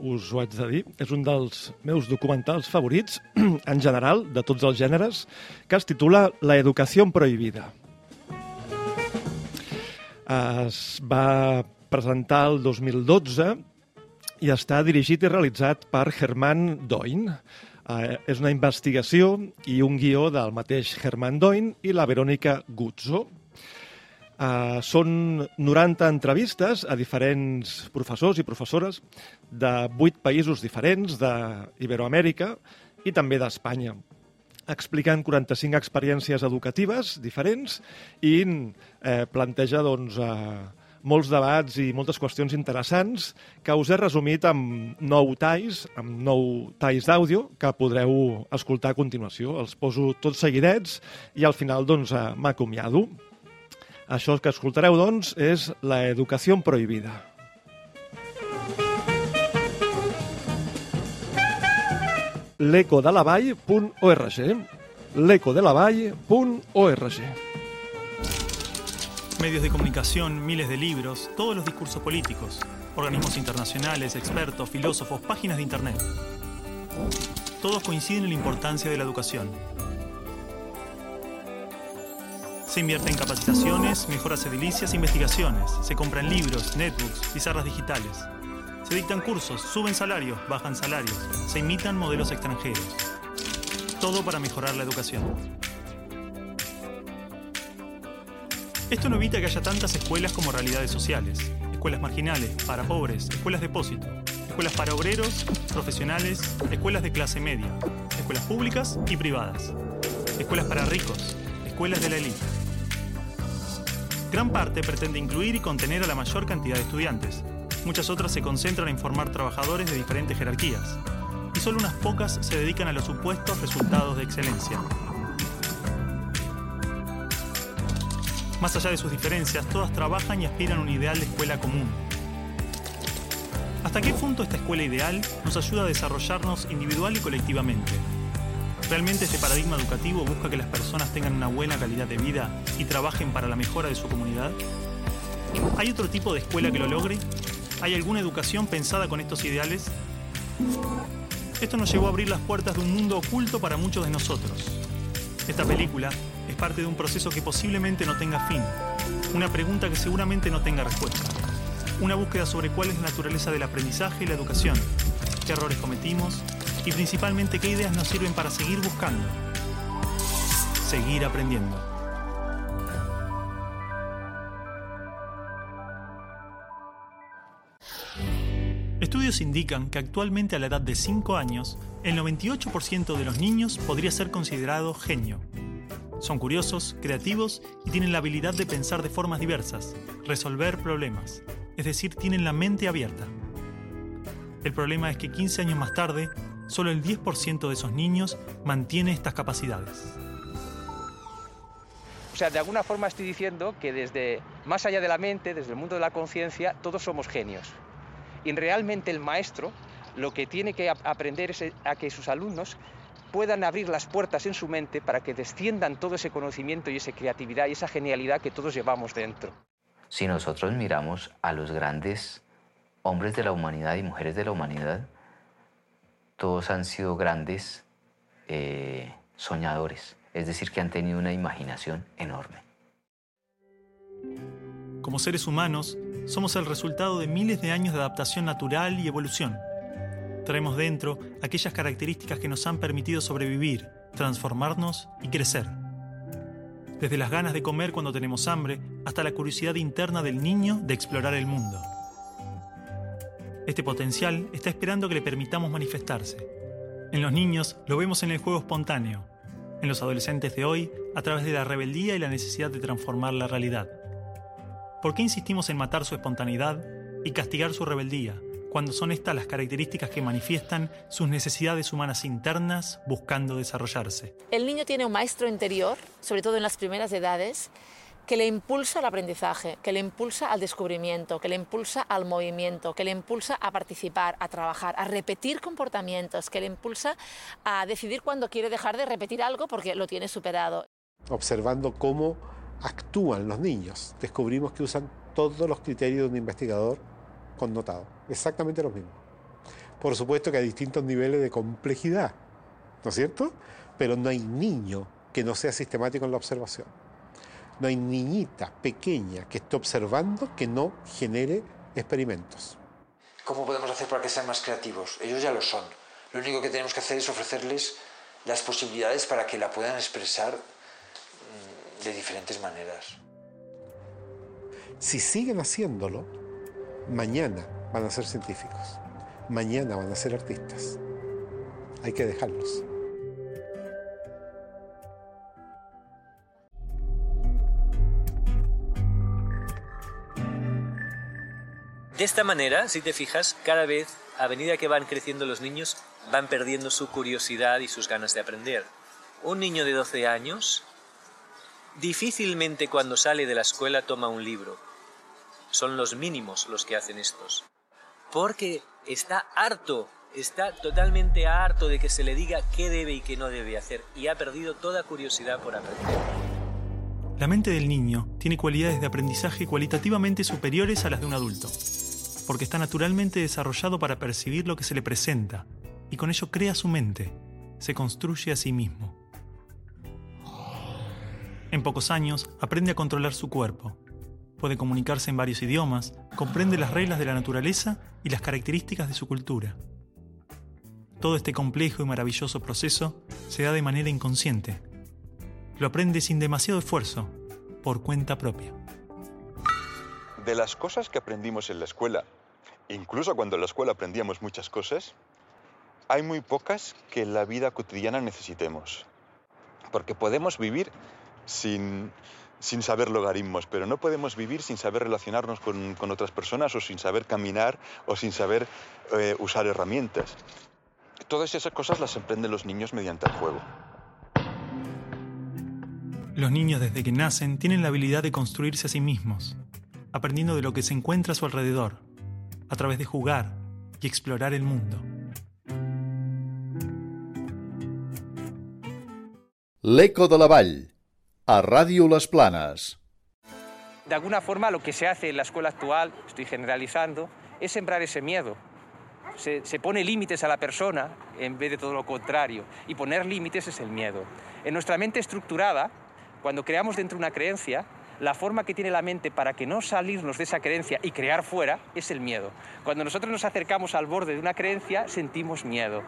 us ho haig de dir, és un dels meus documentals favorits, en general, de tots els gèneres, que es titula La educació prohibida. Es va presentar el 2012 i està dirigit i realitzat per Germán Doin, Eh, és una investigació i un guió del mateix Herman Doin i la Verònica Guzzo. Eh, són 90 entrevistes a diferents professors i professores de 8 països diferents d'Iberoamèrica i també d'Espanya explicant 45 experiències educatives diferents i eh, planteja doncs, eh, molts debats i moltes qüestions interessants que us he resumit amb nou talls, amb nou talls d'àudio que podreu escoltar a continuació. Els poso tots seguidets i al final doncs, eh, m'acomiado. Això que escoltareu, doncs, és la educació prohibida. l'ecodelavall.org l'ecodelavall.org Medios de comunicación, miles de libros, todos los discursos políticos, organismos internacionales, expertos, filósofos, páginas de Internet. Todos coinciden en la importancia de la educación. Se invierte en capacitaciones, mejoras edilicias investigaciones. Se compran libros, netbooks, pizarras digitales. Se dictan cursos, suben salarios, bajan salarios. Se imitan modelos extranjeros. Todo para mejorar la educación. Esto no evita que haya tantas escuelas como realidades sociales. Escuelas marginales, para pobres, escuelas depósito, escuelas para obreros, profesionales, escuelas de clase media, escuelas públicas y privadas, escuelas para ricos, escuelas de la élite. Gran parte pretende incluir y contener a la mayor cantidad de estudiantes. Muchas otras se concentran en formar trabajadores de diferentes jerarquías. Y solo unas pocas se dedican a los supuestos resultados de excelencia. Más allá de sus diferencias, todas trabajan y aspiran a un ideal de escuela común. ¿Hasta qué punto esta escuela ideal nos ayuda a desarrollarnos individual y colectivamente? ¿Realmente este paradigma educativo busca que las personas tengan una buena calidad de vida y trabajen para la mejora de su comunidad? ¿Hay otro tipo de escuela que lo logre? ¿Hay alguna educación pensada con estos ideales? Esto nos llevó a abrir las puertas de un mundo oculto para muchos de nosotros. Esta película parte de un proceso que posiblemente no tenga fin, una pregunta que seguramente no tenga respuesta, una búsqueda sobre cuál es la naturaleza del aprendizaje y la educación, qué errores cometimos y principalmente qué ideas nos sirven para seguir buscando, seguir aprendiendo. Estudios indican que actualmente a la edad de 5 años, el 98% de los niños podría ser considerado genio, son curiosos, creativos y tienen la habilidad de pensar de formas diversas, resolver problemas, es decir, tienen la mente abierta. El problema es que 15 años más tarde, solo el 10% de esos niños mantiene estas capacidades. O sea, de alguna forma estoy diciendo que desde más allá de la mente, desde el mundo de la conciencia, todos somos genios. Y realmente el maestro lo que tiene que aprender es a que sus alumnos puedan abrir las puertas en su mente para que desciendan todo ese conocimiento y esa creatividad y esa genialidad que todos llevamos dentro. Si nosotros miramos a los grandes hombres de la humanidad y mujeres de la humanidad, todos han sido grandes eh, soñadores, es decir, que han tenido una imaginación enorme. Como seres humanos, somos el resultado de miles de años de adaptación natural y evolución. Traemos dentro aquellas características que nos han permitido sobrevivir, transformarnos y crecer. Desde las ganas de comer cuando tenemos hambre hasta la curiosidad interna del niño de explorar el mundo. Este potencial está esperando que le permitamos manifestarse. En los niños lo vemos en el juego espontáneo, en los adolescentes de hoy a través de la rebeldía y la necesidad de transformar la realidad. ¿Por qué insistimos en matar su espontaneidad y castigar su rebeldía, cuando son estas las características que manifiestan sus necesidades humanas internas buscando desarrollarse? El niño tiene un maestro interior, sobre todo en las primeras edades, que le impulsa al aprendizaje, que le impulsa al descubrimiento, que le impulsa al movimiento, que le impulsa a participar, a trabajar, a repetir comportamientos, que le impulsa a decidir cuándo quiere dejar de repetir algo porque lo tiene superado. Observando cómo actúan los niños, descubrimos que usan todos los criterios de un investigador connotado, exactamente los mismos. Por supuesto que hay distintos niveles de complejidad, ¿no es cierto? Pero no hay niño que no sea sistemático en la observación. No hay niñita pequeña que esté observando que no genere experimentos. ¿Cómo podemos hacer para que sean más creativos? Ellos ya lo son. Lo único que tenemos que hacer es ofrecerles las posibilidades para que la puedan expresar mm, de diferentes maneras. Si siguen haciéndolo, mañana van a ser científicos, mañana van a ser artistas. Hay que dejarlos. De esta manera, si te fijas, cada vez, a medida que van creciendo los niños, van perdiendo su curiosidad y sus ganas de aprender. Un niño de 12 años difícilmente cuando sale de la escuela toma un libro. Son los mínimos los que hacen estos. Porque está harto, está totalmente harto de que se le diga qué debe y qué no debe hacer y ha perdido toda curiosidad por aprender. La mente del niño tiene cualidades de aprendizaje cualitativamente superiores a las de un adulto porque está naturalmente desarrollado para percibir lo que se le presenta, y con ello crea su mente, se construye a sí mismo. En pocos años aprende a controlar su cuerpo, puede comunicarse en varios idiomas, comprende las reglas de la naturaleza y las características de su cultura. Todo este complejo y maravilloso proceso se da de manera inconsciente. Lo aprende sin demasiado esfuerzo, por cuenta propia. De las cosas que aprendimos en la escuela incluso cuando en la escuela aprendíamos muchas cosas, hay muy pocas que en la vida cotidiana necesitemos. Porque podemos vivir sin, saber logaritmos, pero no podemos vivir sin saber relacionarnos con, otras personas o sin saber caminar o sin saber eh, usar herramientas. Todas esas cosas las aprenden los niños mediante el juego. Los niños desde que nacen tienen la habilidad de construirse a sí mismos, aprendiendo de lo que se encuentra a su alrededor, a través de jugar y explorar el mundo. L'Eco de la Vall, a Ràdio Les Planes. De alguna forma lo que se hace en la escuela actual, estoy generalizando, es sembrar ese miedo. Se, se pone límites a la persona en vez de todo lo contrario. Y poner límites es el miedo. En nuestra mente estructurada, cuando creamos dentro una creencia, la forma que tiene la mente para que no salirnos de esa creencia y crear fuera es el miedo. Cuando nosotros nos acercamos al borde de una creencia, sentimos miedo.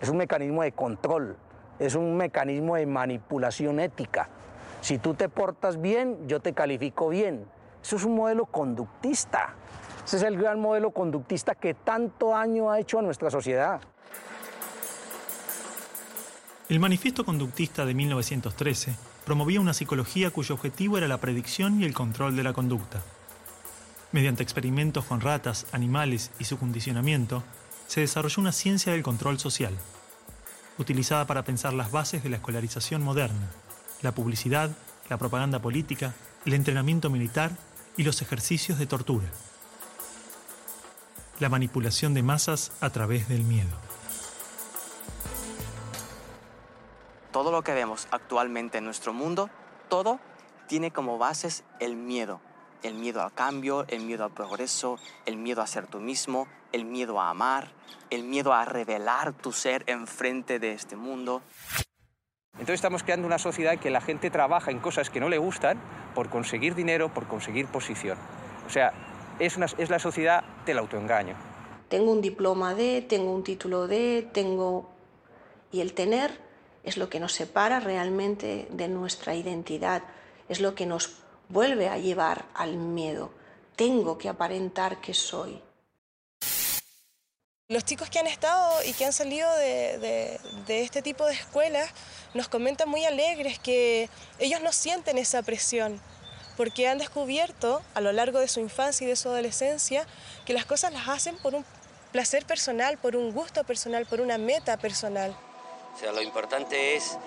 Es un mecanismo de control, es un mecanismo de manipulación ética. Si tú te portas bien, yo te califico bien. Eso es un modelo conductista. Ese es el gran modelo conductista que tanto daño ha hecho a nuestra sociedad. El manifiesto conductista de 1913 promovía una psicología cuyo objetivo era la predicción y el control de la conducta. Mediante experimentos con ratas, animales y su condicionamiento, se desarrolló una ciencia del control social, utilizada para pensar las bases de la escolarización moderna, la publicidad, la propaganda política, el entrenamiento militar y los ejercicios de tortura. La manipulación de masas a través del miedo. todo lo que vemos actualmente en nuestro mundo, todo tiene como bases el miedo. El miedo al cambio, el miedo al progreso, el miedo a ser tú mismo, el miedo a amar, el miedo a revelar tu ser enfrente de este mundo. Entonces estamos creando una sociedad en que la gente trabaja en cosas que no le gustan por conseguir dinero, por conseguir posición. O sea, es, una, es la sociedad del autoengaño. Tengo un diploma de, tengo un título de, tengo... Y el tener es lo que nos separa realmente de nuestra identidad, es lo que nos vuelve a llevar al miedo. Tengo que aparentar que soy. Los chicos que han estado y que han salido de, este tipo de escuelas nos comentan muy alegres que ellos no sienten esa presión, porque han descubierto a lo largo de su infancia y de su adolescencia que las cosas las hacen por un placer personal, por un gusto personal, por una meta personal. O sea, lo importante es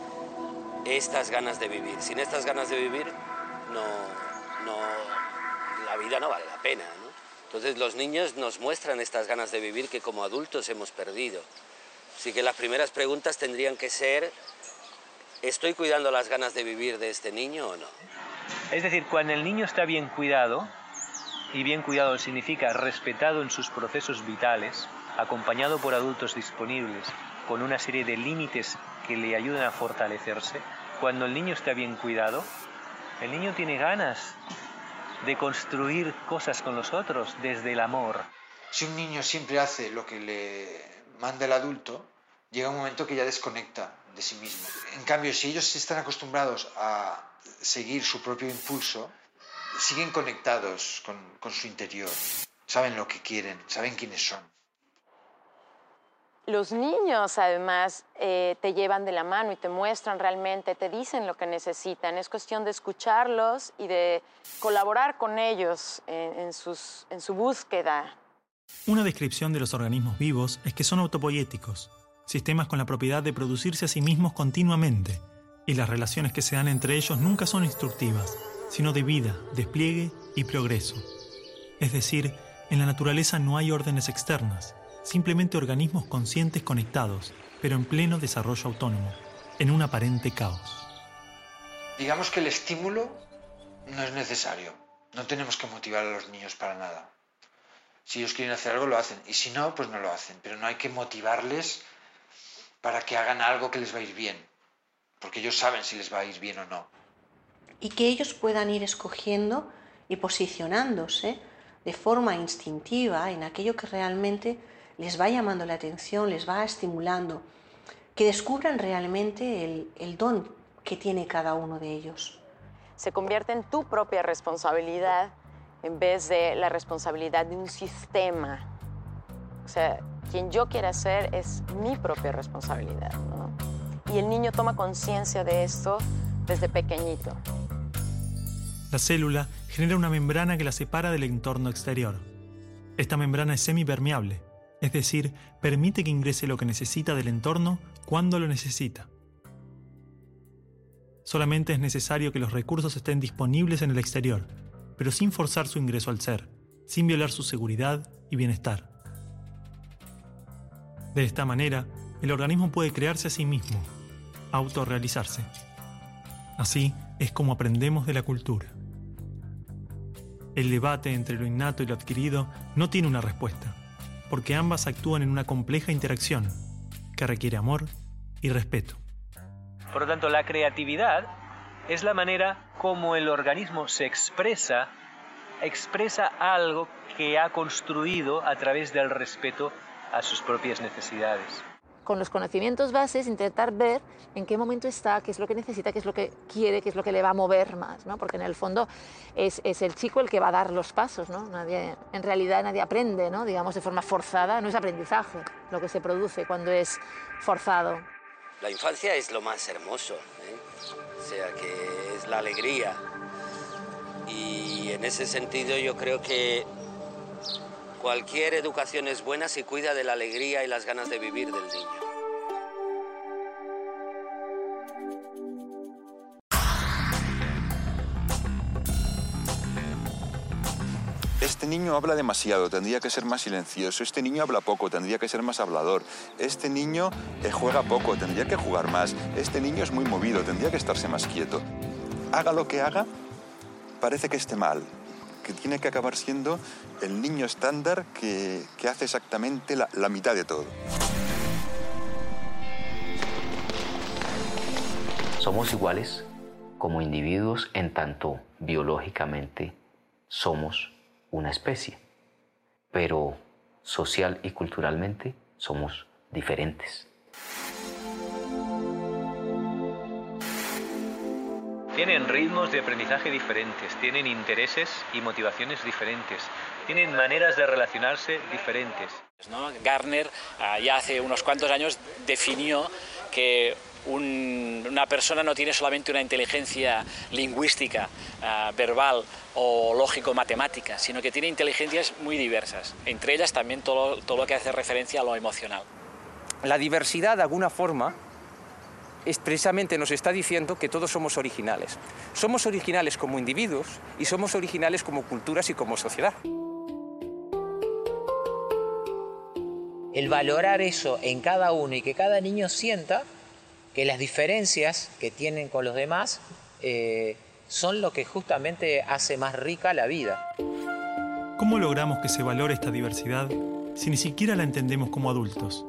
estas ganas de vivir. Sin estas ganas de vivir, no, no, la vida no vale la pena. Entonces los niños nos muestran estas ganas de vivir que como adultos hemos perdido. Así que las primeras preguntas tendrían que ser, ¿estoy cuidando las ganas de vivir de este niño o no? Es decir, cuando el niño está bien cuidado, y bien cuidado significa respetado en sus procesos vitales, acompañado por adultos disponibles, con una serie de límites que le ayuden a fortalecerse, cuando el niño está bien cuidado, el niño tiene ganas de construir cosas con los otros desde el amor. Si un niño siempre hace lo que le manda el adulto, llega un momento que ya desconecta de sí mismo. En cambio, si ellos están acostumbrados a seguir su propio impulso, siguen conectados con, con su interior, saben lo que quieren, saben quiénes son. Los niños además eh, te llevan de la mano y te muestran realmente, te dicen lo que necesitan. Es cuestión de escucharlos y de colaborar con ellos en, sus, en su búsqueda. Una descripción de los organismos vivos es que son autopoyéticos, sistemas con la propiedad de producirse a sí mismos continuamente, y las relaciones que se dan entre ellos nunca son instructivas, sino de vida, despliegue y progreso. Es decir, en la naturaleza no hay órdenes externas, simplemente organismos conscientes conectados, pero en pleno desarrollo autónomo, en un aparente caos. Digamos que el estímulo no es necesario. No tenemos que motivar a los niños para nada. Si ellos quieren hacer algo, lo hacen. Y si no, pues no lo hacen. Pero no hay que motivarles para que hagan algo que les va a ir bien. Porque ellos saben si les va a ir bien o no. Y que ellos puedan ir escogiendo y posicionándose de forma instintiva en aquello que realmente les va llamando la atención, les va estimulando, que descubran realmente el, don que tiene cada uno de ellos. Se convierte en tu propia responsabilidad en vez de la responsabilidad de un sistema. O sea, quien yo quiera ser es mi propia responsabilidad. Y el niño toma conciencia de esto desde pequeñito. La célula genera una membrana que la separa del entorno exterior. Esta membrana es semipermeable es decir, permite que ingrese lo que necesita del entorno cuando lo necesita. Solamente es necesario que los recursos estén disponibles en el exterior, pero sin forzar su ingreso al ser, sin violar su seguridad y bienestar. De esta manera, el organismo puede crearse a sí mismo, autorrealizarse. Así es como aprendemos de la cultura. El debate entre lo innato y lo adquirido no tiene una respuesta porque ambas actúan en una compleja interacción que requiere amor y respeto. Por lo tanto, la creatividad es la manera como el organismo se expresa, expresa algo que ha construido a través del respeto a sus propias necesidades con los conocimientos bases, intentar ver en qué momento está, qué es lo que necesita, qué es lo que quiere, qué es lo que le va a mover más, ¿no? porque en el fondo es, es el chico el que va a dar los pasos. ¿no? Nadie, en realidad nadie aprende, ¿no? digamos, de forma forzada, no es aprendizaje lo que se produce cuando es forzado. La infancia es lo más hermoso, ¿eh? o sea que es la alegría. Y en ese sentido yo creo que Cualquier educación es buena si cuida de la alegría y las ganas de vivir del niño. Este niño habla demasiado, tendría que ser más silencioso. Este niño habla poco, tendría que ser más hablador. Este niño eh, juega poco, tendría que jugar más. Este niño es muy movido, tendría que estarse más quieto. Haga lo que haga, parece que esté mal, que tiene que acabar siendo el niño estándar que, hace exactamente la, la mitad de todo. Somos iguales como individuos en tanto biológicamente somos una especie, pero social y culturalmente somos diferentes. Tienen ritmos de aprendizaje diferentes, tienen intereses y motivaciones diferentes, tienen maneras de relacionarse diferentes. Garner ah, ya hace unos cuantos años definió que una persona no tiene solamente una inteligencia lingüística, ah, verbal o lógico-matemática, sino que tiene inteligencias muy diversas, entre ellas también todo, todo lo que hace referencia a lo emocional. La diversidad, de alguna forma, precisamente nos está diciendo que todos somos originales. Somos originales como individuos y somos originales como culturas y como sociedad. El valorar eso en cada uno y que cada niño sienta que las diferencias que tienen con los demás eh, son lo que justamente hace más rica la vida. ¿Cómo logramos que se valore esta diversidad si ni siquiera la entendemos como adultos?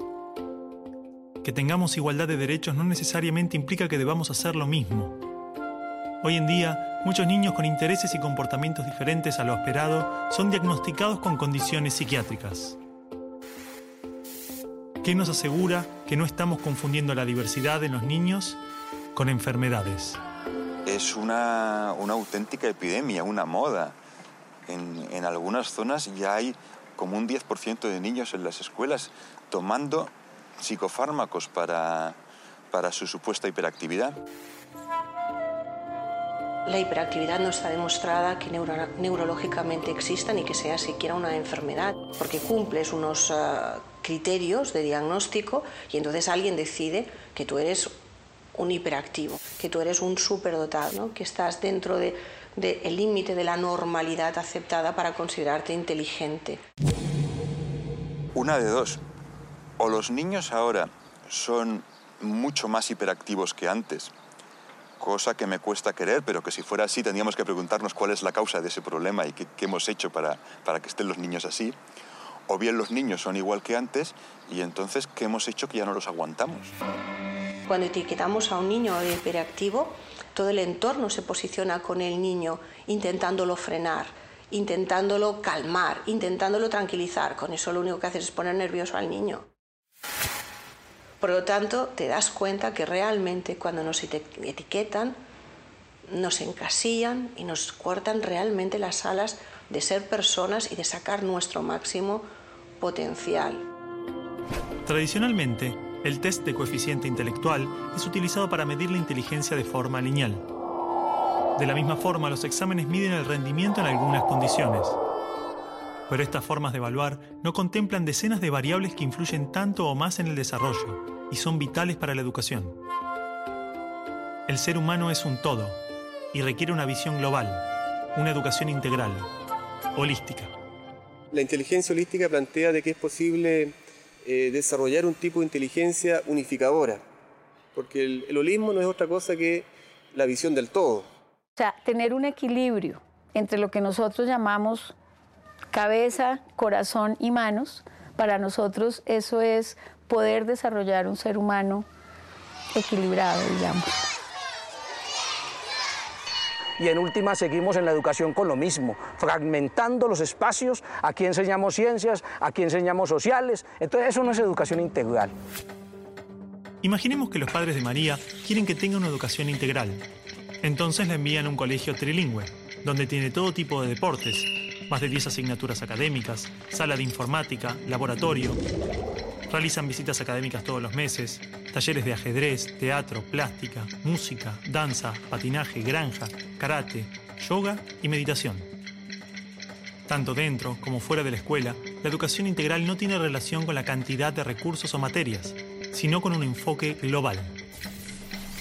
Que tengamos igualdad de derechos no necesariamente implica que debamos hacer lo mismo. Hoy en día, muchos niños con intereses y comportamientos diferentes a lo esperado son diagnosticados con condiciones psiquiátricas. ¿Qué nos asegura que no estamos confundiendo la diversidad en los niños con enfermedades? Es una, una auténtica epidemia, una moda. En, en algunas zonas ya hay como un 10% de niños en las escuelas tomando psicofármacos para, para su supuesta hiperactividad. La hiperactividad no está demostrada que neurológicamente exista ni que sea siquiera una enfermedad, porque cumples unos uh, criterios de diagnóstico y entonces alguien decide que tú eres un hiperactivo, que tú eres un superdotado, ¿no? que estás dentro del de, de límite de la normalidad aceptada para considerarte inteligente. Una de dos. O los niños ahora son mucho más hiperactivos que antes, cosa que me cuesta querer, pero que si fuera así tendríamos que preguntarnos cuál es la causa de ese problema y qué, hemos hecho para, para que estén los niños así. O bien los niños son igual que antes y entonces qué hemos hecho que ya no los aguantamos. Cuando etiquetamos a un niño hiperactivo, todo el entorno se posiciona con el niño intentándolo frenar, intentándolo calmar, intentándolo tranquilizar. Con eso lo único que haces es poner nervioso al niño. Por lo tanto, te das cuenta que realmente cuando nos etiquetan, nos encasillan y nos cortan realmente las alas de ser personas y de sacar nuestro máximo potencial. Tradicionalmente, el test de coeficiente intelectual es utilizado para medir la inteligencia de forma lineal. De la misma forma, los exámenes miden el rendimiento en algunas condiciones. Pero estas formas de evaluar no contemplan decenas de variables que influyen tanto o más en el desarrollo y son vitales para la educación. El ser humano es un todo y requiere una visión global, una educación integral, holística. La inteligencia holística plantea de que es posible eh, desarrollar un tipo de inteligencia unificadora, porque el, el holismo no es otra cosa que la visión del todo. O sea, tener un equilibrio entre lo que nosotros llamamos cabeza, corazón y manos, para nosotros eso es poder desarrollar un ser humano equilibrado, digamos. Y en última seguimos en la educación con lo mismo, fragmentando los espacios, aquí enseñamos ciencias, aquí enseñamos sociales, entonces eso no es educación integral. Imaginemos que los padres de María quieren que tenga una educación integral. Entonces la envían a un colegio trilingüe, donde tiene todo tipo de deportes, más de 10 asignaturas académicas, sala de informática, laboratorio. Realizan visitas académicas todos los meses, talleres de ajedrez, teatro, plástica, música, danza, patinaje, granja, karate, yoga y meditación. Tanto dentro como fuera de la escuela, la educación integral no tiene relación con la cantidad de recursos o materias, sino con un enfoque global.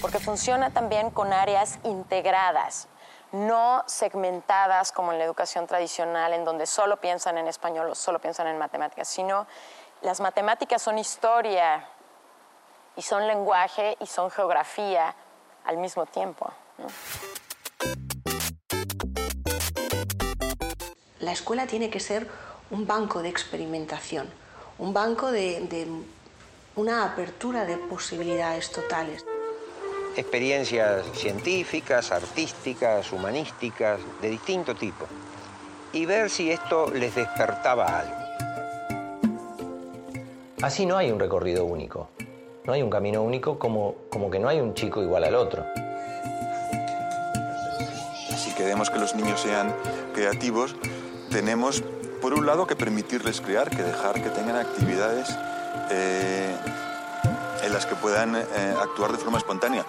Porque funciona también con áreas integradas, no segmentadas como en la educación tradicional, en donde solo piensan en español o solo piensan en matemáticas, sino las matemáticas son historia y son lenguaje y son geografía al mismo tiempo. La escuela tiene que ser un banco de experimentación, un banco de una apertura de posibilidades totales experiencias científicas, artísticas, humanísticas, de distinto tipo. y ver si esto les despertaba algo. Así no hay un recorrido único, no hay un camino único como, como que no hay un chico igual al otro. Si queremos que los niños sean creativos, tenemos por un lado que permitirles crear, que dejar que tengan actividades eh, en las que puedan eh, actuar de forma espontánea.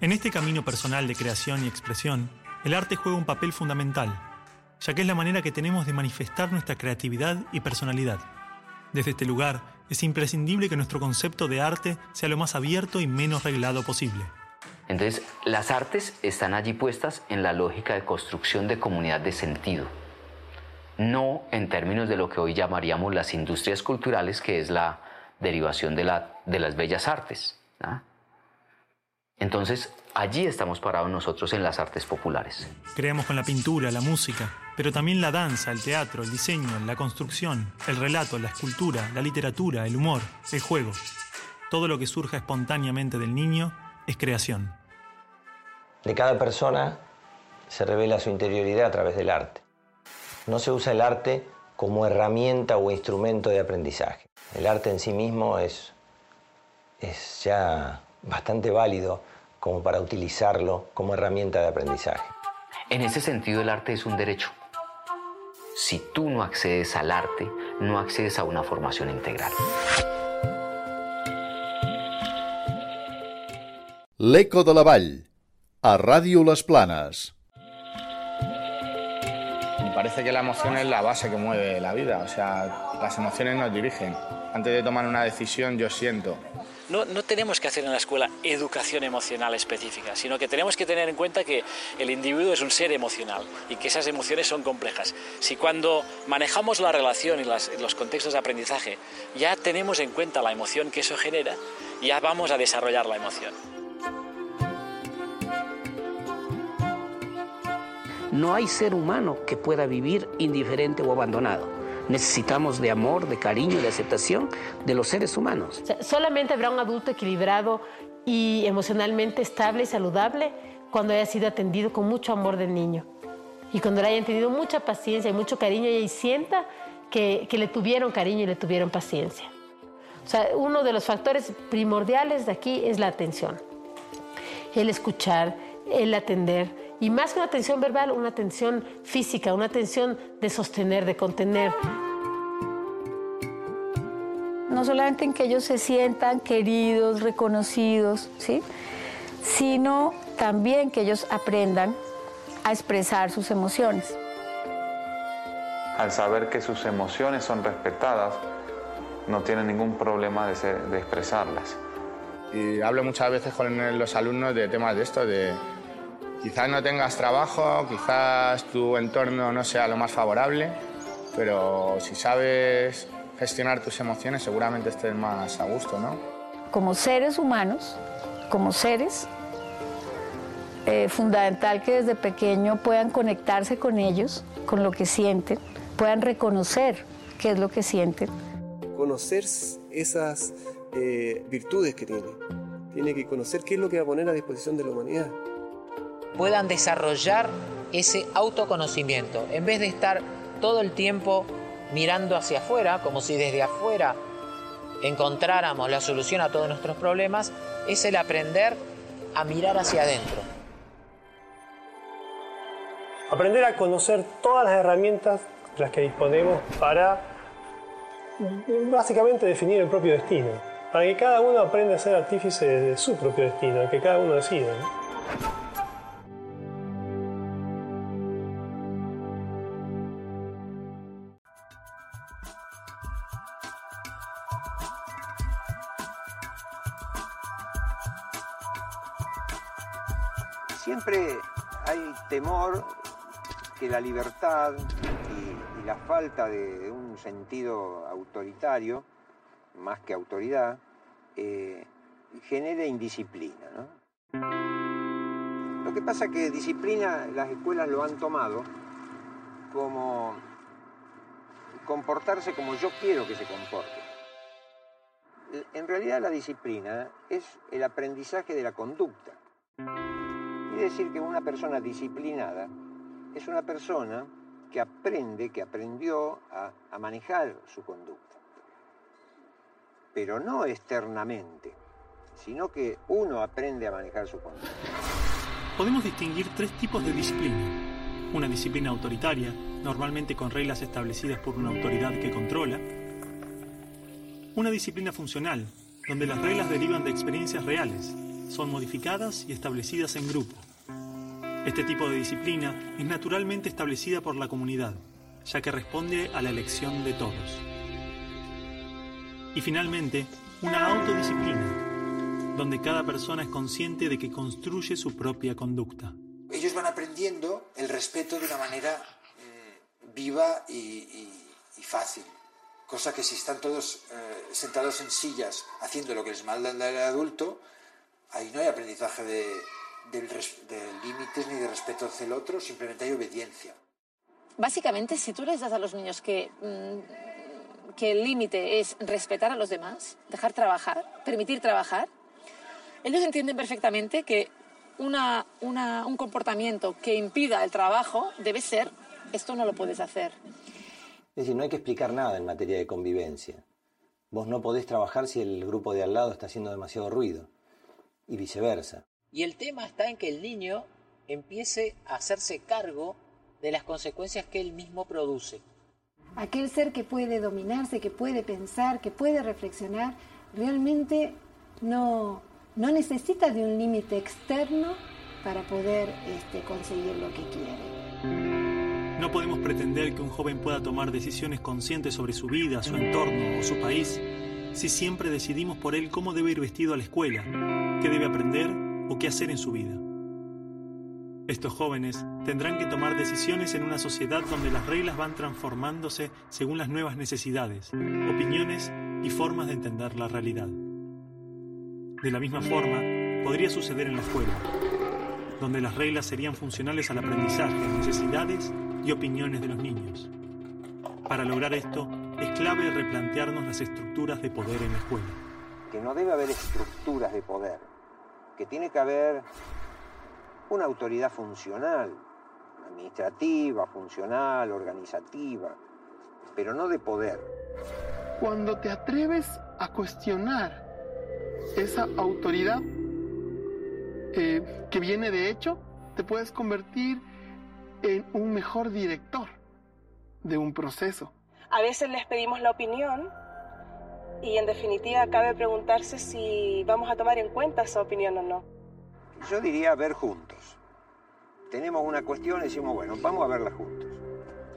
En este camino personal de creación y expresión, el arte juega un papel fundamental, ya que es la manera que tenemos de manifestar nuestra creatividad y personalidad. Desde este lugar, es imprescindible que nuestro concepto de arte sea lo más abierto y menos reglado posible. Entonces, las artes están allí puestas en la lógica de construcción de comunidad de sentido, no en términos de lo que hoy llamaríamos las industrias culturales, que es la derivación de, la, de las bellas artes. ¿ah? Entonces, allí estamos parados nosotros en las artes populares. Creamos con la pintura, la música, pero también la danza, el teatro, el diseño, la construcción, el relato, la escultura, la literatura, el humor, el juego. Todo lo que surja espontáneamente del niño es creación. De cada persona se revela su interioridad a través del arte. No se usa el arte como herramienta o instrumento de aprendizaje. El arte en sí mismo es, es ya bastante válido como para utilizarlo como herramienta de aprendizaje. En ese sentido, el arte es un derecho. Si tú no accedes al arte, no accedes a una formación integral. L'Eco de la Vall, a Ràdio Les Planes. Parece que la emoción es la base que mueve la vida, o sea, las emociones nos dirigen. Antes de tomar una decisión yo siento, no, no, tenemos que hacer en la escuela educación emocional específica, sino que tenemos que tener en cuenta que el individuo es un ser emocional y que esas emociones son complejas. Si cuando manejamos la relación y las, los contextos de aprendizaje ya tenemos en cuenta la emoción que eso genera, ya vamos a desarrollar la emoción. No hay ser humano que pueda vivir indiferente o abandonado. Necesitamos de amor, de cariño, de aceptación de los seres humanos. Solamente habrá un adulto equilibrado y emocionalmente estable y saludable cuando haya sido atendido con mucho amor del niño. Y cuando le hayan tenido mucha paciencia y mucho cariño y sienta que, que le tuvieron cariño y le tuvieron paciencia. O sea, uno de los factores primordiales de aquí es la atención. El escuchar, el atender. Y más que una atención verbal, una atención física, una atención de sostener, de contener. No solamente en que ellos se sientan queridos, reconocidos, ¿sí? sino también que ellos aprendan a expresar sus emociones. Al saber que sus emociones son respetadas, no tienen ningún problema de, ser, de expresarlas. Y hablo muchas veces con los alumnos de temas de esto, de quizás no tengas trabajo, quizás tu entorno no sea lo más favorable, pero si sabes gestionar tus emociones seguramente estés más a gusto, ¿no? Como seres humanos, como seres, eh, fundamental que desde pequeño puedan conectarse con ellos, con lo que sienten, puedan reconocer qué es lo que sienten. Conocer esas eh, virtudes que tiene. Tiene que conocer qué es lo que va a poner a disposición de la humanidad. Puedan desarrollar ese autoconocimiento, en vez de estar todo el tiempo mirando hacia afuera, como si desde afuera encontráramos la solución a todos nuestros problemas, es el aprender a mirar hacia adentro. Aprender a conocer todas las herramientas de las que disponemos para básicamente definir el propio destino, para que cada uno aprenda a ser artífice de su propio destino, que cada uno decida. Siempre hay temor que la libertad y, la falta de un sentido autoritario, más que autoridad, eh, genere indisciplina. Lo que pasa es que disciplina las escuelas lo han tomado como comportarse como yo quiero que se comporte. En realidad la disciplina es el aprendizaje de la conducta. Quiere decir que una persona disciplinada es una persona que aprende, que aprendió a, a manejar su conducta. Pero no externamente, sino que uno aprende a manejar su conducta. Podemos distinguir tres tipos de disciplina. Una disciplina autoritaria, normalmente con reglas establecidas por una autoridad que controla. Una disciplina funcional, donde las reglas derivan de experiencias reales, son modificadas y establecidas en grupo. Este tipo de disciplina es naturalmente establecida por la comunidad, ya que responde a la elección de todos. Y finalmente, una autodisciplina, donde cada persona es consciente de que construye su propia conducta. Ellos van aprendiendo el respeto de una manera mm, viva y, fácil, cosa que si están todos eh, sentados en sillas haciendo lo que les manda el adulto, ahí no hay aprendizaje de, del de límites ni de respeto hacia el otro, simplemente hay obediencia. Básicamente, si tú les das a los niños que, mm, que el límite es respetar a los demás, dejar trabajar, permitir trabajar, ellos entienden perfectamente que una, una- un comportamiento que impida el trabajo debe ser, esto no lo puedes hacer. Es decir, no hay que explicar nada en materia de convivencia. Vos no podés trabajar si el grupo de al lado está haciendo demasiado ruido. Y viceversa. Y el tema está en que el niño empiece a hacerse cargo de las consecuencias que él mismo produce. Aquel ser que puede dominarse, que puede pensar, que puede reflexionar, realmente no, no necesita de un límite externo para poder este, conseguir lo que quiere. No podemos pretender que un joven pueda tomar decisiones conscientes sobre su vida, su entorno o su país si siempre decidimos por él cómo debe ir vestido a la escuela, qué debe aprender o qué hacer en su vida. Estos jóvenes tendrán que tomar decisiones en una sociedad donde las reglas van transformándose según las nuevas necesidades, opiniones y formas de entender la realidad. De la misma forma, podría suceder en la escuela, donde las reglas serían funcionales al aprendizaje, necesidades y opiniones de los niños. Para lograr esto, es clave replantearnos las estructuras de poder en la escuela. que no debe haber estructuras de poder, que tiene que haber una autoridad funcional, administrativa, funcional, organizativa, pero no de poder. Cuando te atreves a cuestionar esa autoridad eh, que viene de hecho, te puedes convertir en un mejor director de un proceso. A veces les pedimos la opinión y en definitiva cabe preguntarse si vamos a tomar en cuenta esa opinión o no. Yo diría ver juntos. Tenemos una cuestión y decimos, bueno, vamos a verla juntos.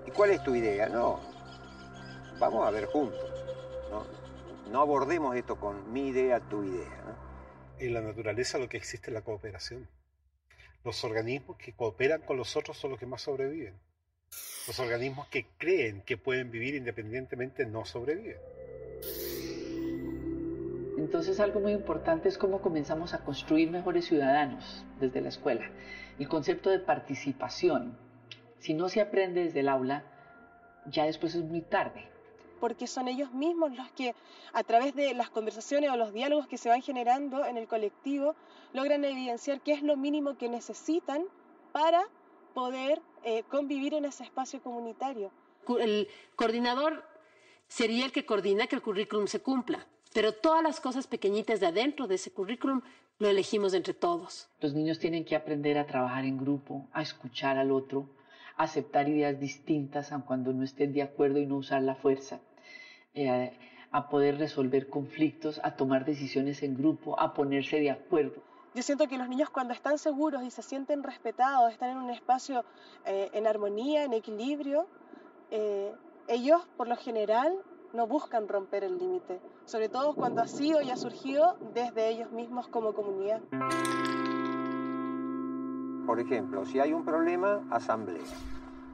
¿Y cuál es tu idea? No, vamos a ver juntos. No, no abordemos esto con mi idea, tu idea. ¿no? En la naturaleza lo que existe es la cooperación. Los organismos que cooperan con los otros son los que más sobreviven. Los organismos que creen que pueden vivir independientemente no sobreviven. Entonces algo muy importante es cómo comenzamos a construir mejores ciudadanos desde la escuela. El concepto de participación. Si no se aprende desde el aula, ya después es muy tarde. Porque son ellos mismos los que, a través de las conversaciones o los diálogos que se van generando en el colectivo, logran evidenciar qué es lo mínimo que necesitan para poder eh, convivir en ese espacio comunitario. El coordinador sería el que coordina que el currículum se cumpla, pero todas las cosas pequeñitas de adentro de ese currículum lo elegimos entre todos. Los niños tienen que aprender a trabajar en grupo, a escuchar al otro, a aceptar ideas distintas aun cuando no estén de acuerdo y no usar la fuerza, eh, a poder resolver conflictos, a tomar decisiones en grupo, a ponerse de acuerdo. Yo siento que los niños cuando están seguros y se sienten respetados, están en un espacio eh, en armonía, en equilibrio, eh, ellos por lo general no buscan romper el límite, sobre todo cuando ha sido y ha surgido desde ellos mismos como comunidad. Por ejemplo, si hay un problema, asamblea.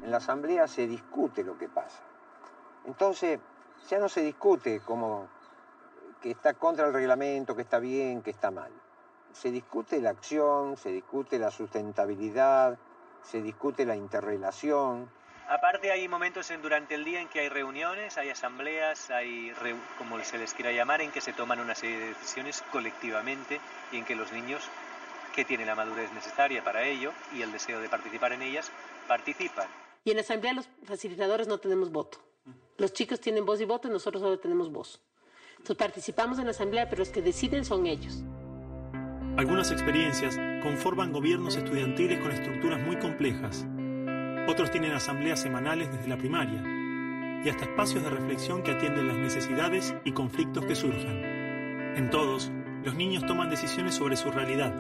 En la asamblea se discute lo que pasa. Entonces, ya no se discute como que está contra el reglamento, que está bien, que está mal. Se discute la acción, se discute la sustentabilidad, se discute la interrelación. Aparte hay momentos en, durante el día en que hay reuniones, hay asambleas, hay, reu- como se les quiera llamar, en que se toman una serie de decisiones colectivamente y en que los niños que tiene la madurez necesaria para ello y el deseo de participar en ellas, participan. Y en la asamblea los facilitadores no tenemos voto. Los chicos tienen voz y voto y nosotros solo tenemos voz. Entonces participamos en la asamblea, pero los que deciden son ellos. Algunas experiencias conforman gobiernos estudiantiles con estructuras muy complejas. Otros tienen asambleas semanales desde la primaria y hasta espacios de reflexión que atienden las necesidades y conflictos que surjan. En todos, los niños toman decisiones sobre su realidad,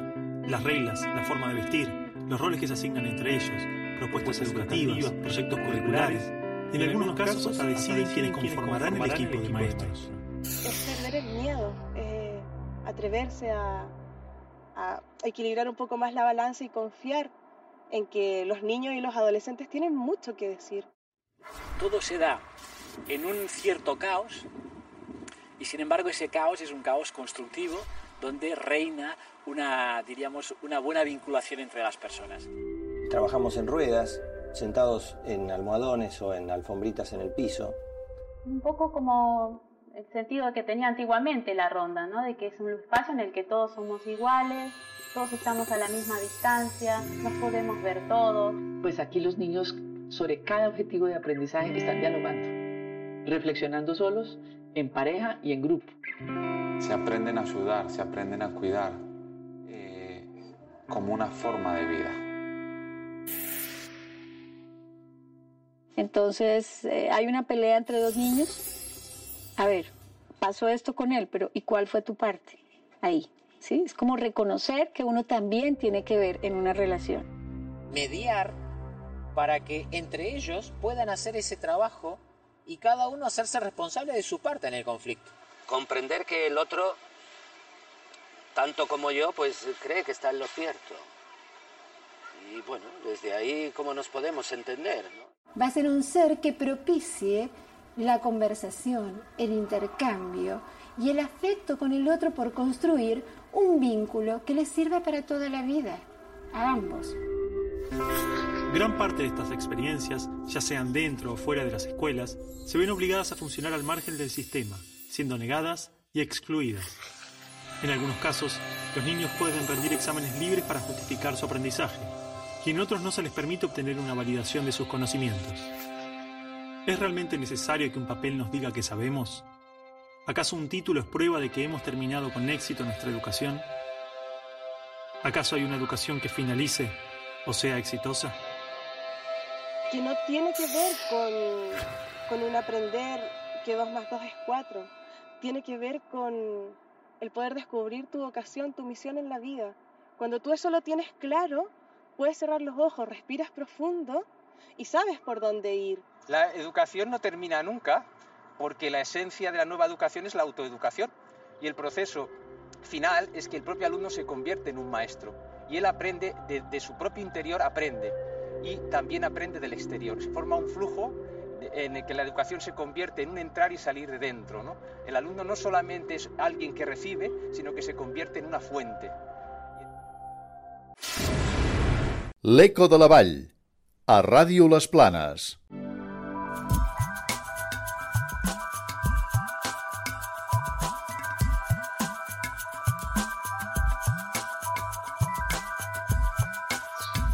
las reglas, la forma de vestir, los roles que se asignan entre ellos, propuestas educativas, proyectos curriculares, y en algunos casos hasta deciden quiénes conformarán el equipo de maestros. Es perder el miedo, eh, atreverse a, a equilibrar un poco más la balanza y confiar en que los niños y los adolescentes tienen mucho que decir. Todo se da en un cierto caos y sin embargo ese caos es un caos constructivo donde reina una, diríamos, una buena vinculación entre las personas. Trabajamos en ruedas, sentados en almohadones o en alfombritas en el piso. Un poco como el sentido que tenía antiguamente la ronda, ¿no? De que es un espacio en el que todos somos iguales, todos estamos a la misma distancia, nos podemos ver todos. Pues aquí los niños sobre cada objetivo de aprendizaje están dialogando, reflexionando solos, en pareja y en grupo. Se aprenden a ayudar, se aprenden a cuidar eh, como una forma de vida. Entonces, eh, hay una pelea entre dos niños. A ver, pasó esto con él, pero ¿y cuál fue tu parte ahí? ¿Sí? Es como reconocer que uno también tiene que ver en una relación. Mediar para que entre ellos puedan hacer ese trabajo y cada uno hacerse responsable de su parte en el conflicto. Comprender que el otro, tanto como yo, pues cree que está en lo cierto. Y bueno, desde ahí, ¿cómo nos podemos entender? ¿no? Va a ser un ser que propicie la conversación, el intercambio y el afecto con el otro por construir un vínculo que les sirva para toda la vida, a ambos. Gran parte de estas experiencias, ya sean dentro o fuera de las escuelas, se ven obligadas a funcionar al margen del sistema, siendo negadas y excluidas. En algunos casos, los niños pueden rendir exámenes libres para justificar su aprendizaje, y en otros no se les permite obtener una validación de sus conocimientos. ¿Es realmente necesario que un papel nos diga que sabemos? ¿Acaso un título es prueba de que hemos terminado con éxito nuestra educación? ¿Acaso hay una educación que finalice o sea exitosa? Que no tiene que ver con, con un aprender que 2 más 2 es 4. Tiene que ver con el poder descubrir tu vocación, tu misión en la vida. Cuando tú eso lo tienes claro, puedes cerrar los ojos, respiras profundo y sabes por dónde ir. La educación no termina nunca porque la esencia de la nueva educación es la autoeducación y el proceso final es que el propio alumno se convierte en un maestro y él aprende de, de su propio interior, aprende y también aprende del exterior. Se forma un flujo en el que la educación se convierte en un entrar y salir de dentro. ¿no? El alumno no solamente es alguien que recibe, sino que se convierte en una fuente. L'Eco de la Vall, a Ràdio Les Planes.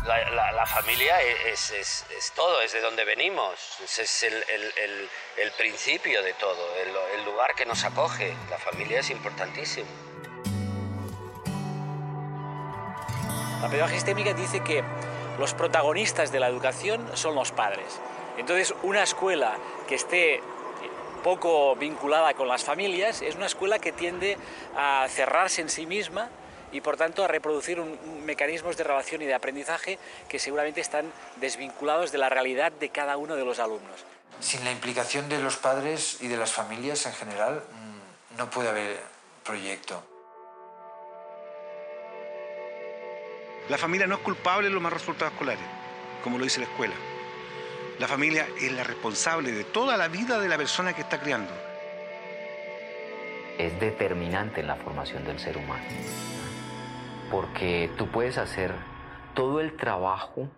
La, la- la familia es, es- es todo, es de donde venimos, es el, el- el- el principio de todo, el, el lugar que nos acoge. La familia es importantísimo. La pedagogía sistémica dice que los protagonistas de la educación son los padres. Entonces, una escuela que esté poco vinculada con las familias es una escuela que tiende a cerrarse en sí misma y por tanto a reproducir un- mecanismos de relación y de aprendizaje que seguramente están desvinculados de la realidad de cada uno de los alumnos. Sin la implicación de los padres y de las familias en general, mm, no puede haber proyecto. La familia no es culpable de los malos resultados escolares, como lo dice la escuela. La familia es la responsable de toda la vida de la persona que está criando. es determinante en la formación del ser humano. Porque tú puedes hacer todo el trabajo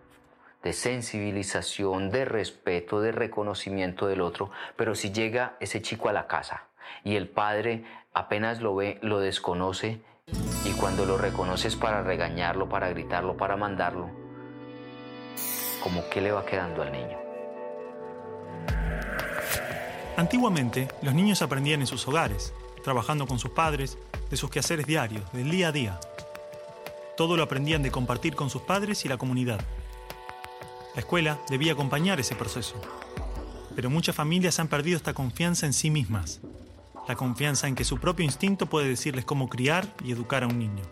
de sensibilización, de respeto, de reconocimiento del otro, pero si llega ese chico a la casa y el padre apenas lo ve, lo desconoce Y cuando lo reconoces para regañarlo, para gritarlo, para mandarlo, como qué le va quedando al niño. Antiguamente, los niños aprendían en sus hogares, trabajando con sus padres, de sus quehaceres diarios, del día a día. Todo lo aprendían de compartir con sus padres y la comunidad. La escuela debía acompañar ese proceso. Pero muchas familias han perdido esta confianza en sí mismas, la confianza en que su propio instinto puede decirles cómo criar y educar a un niño,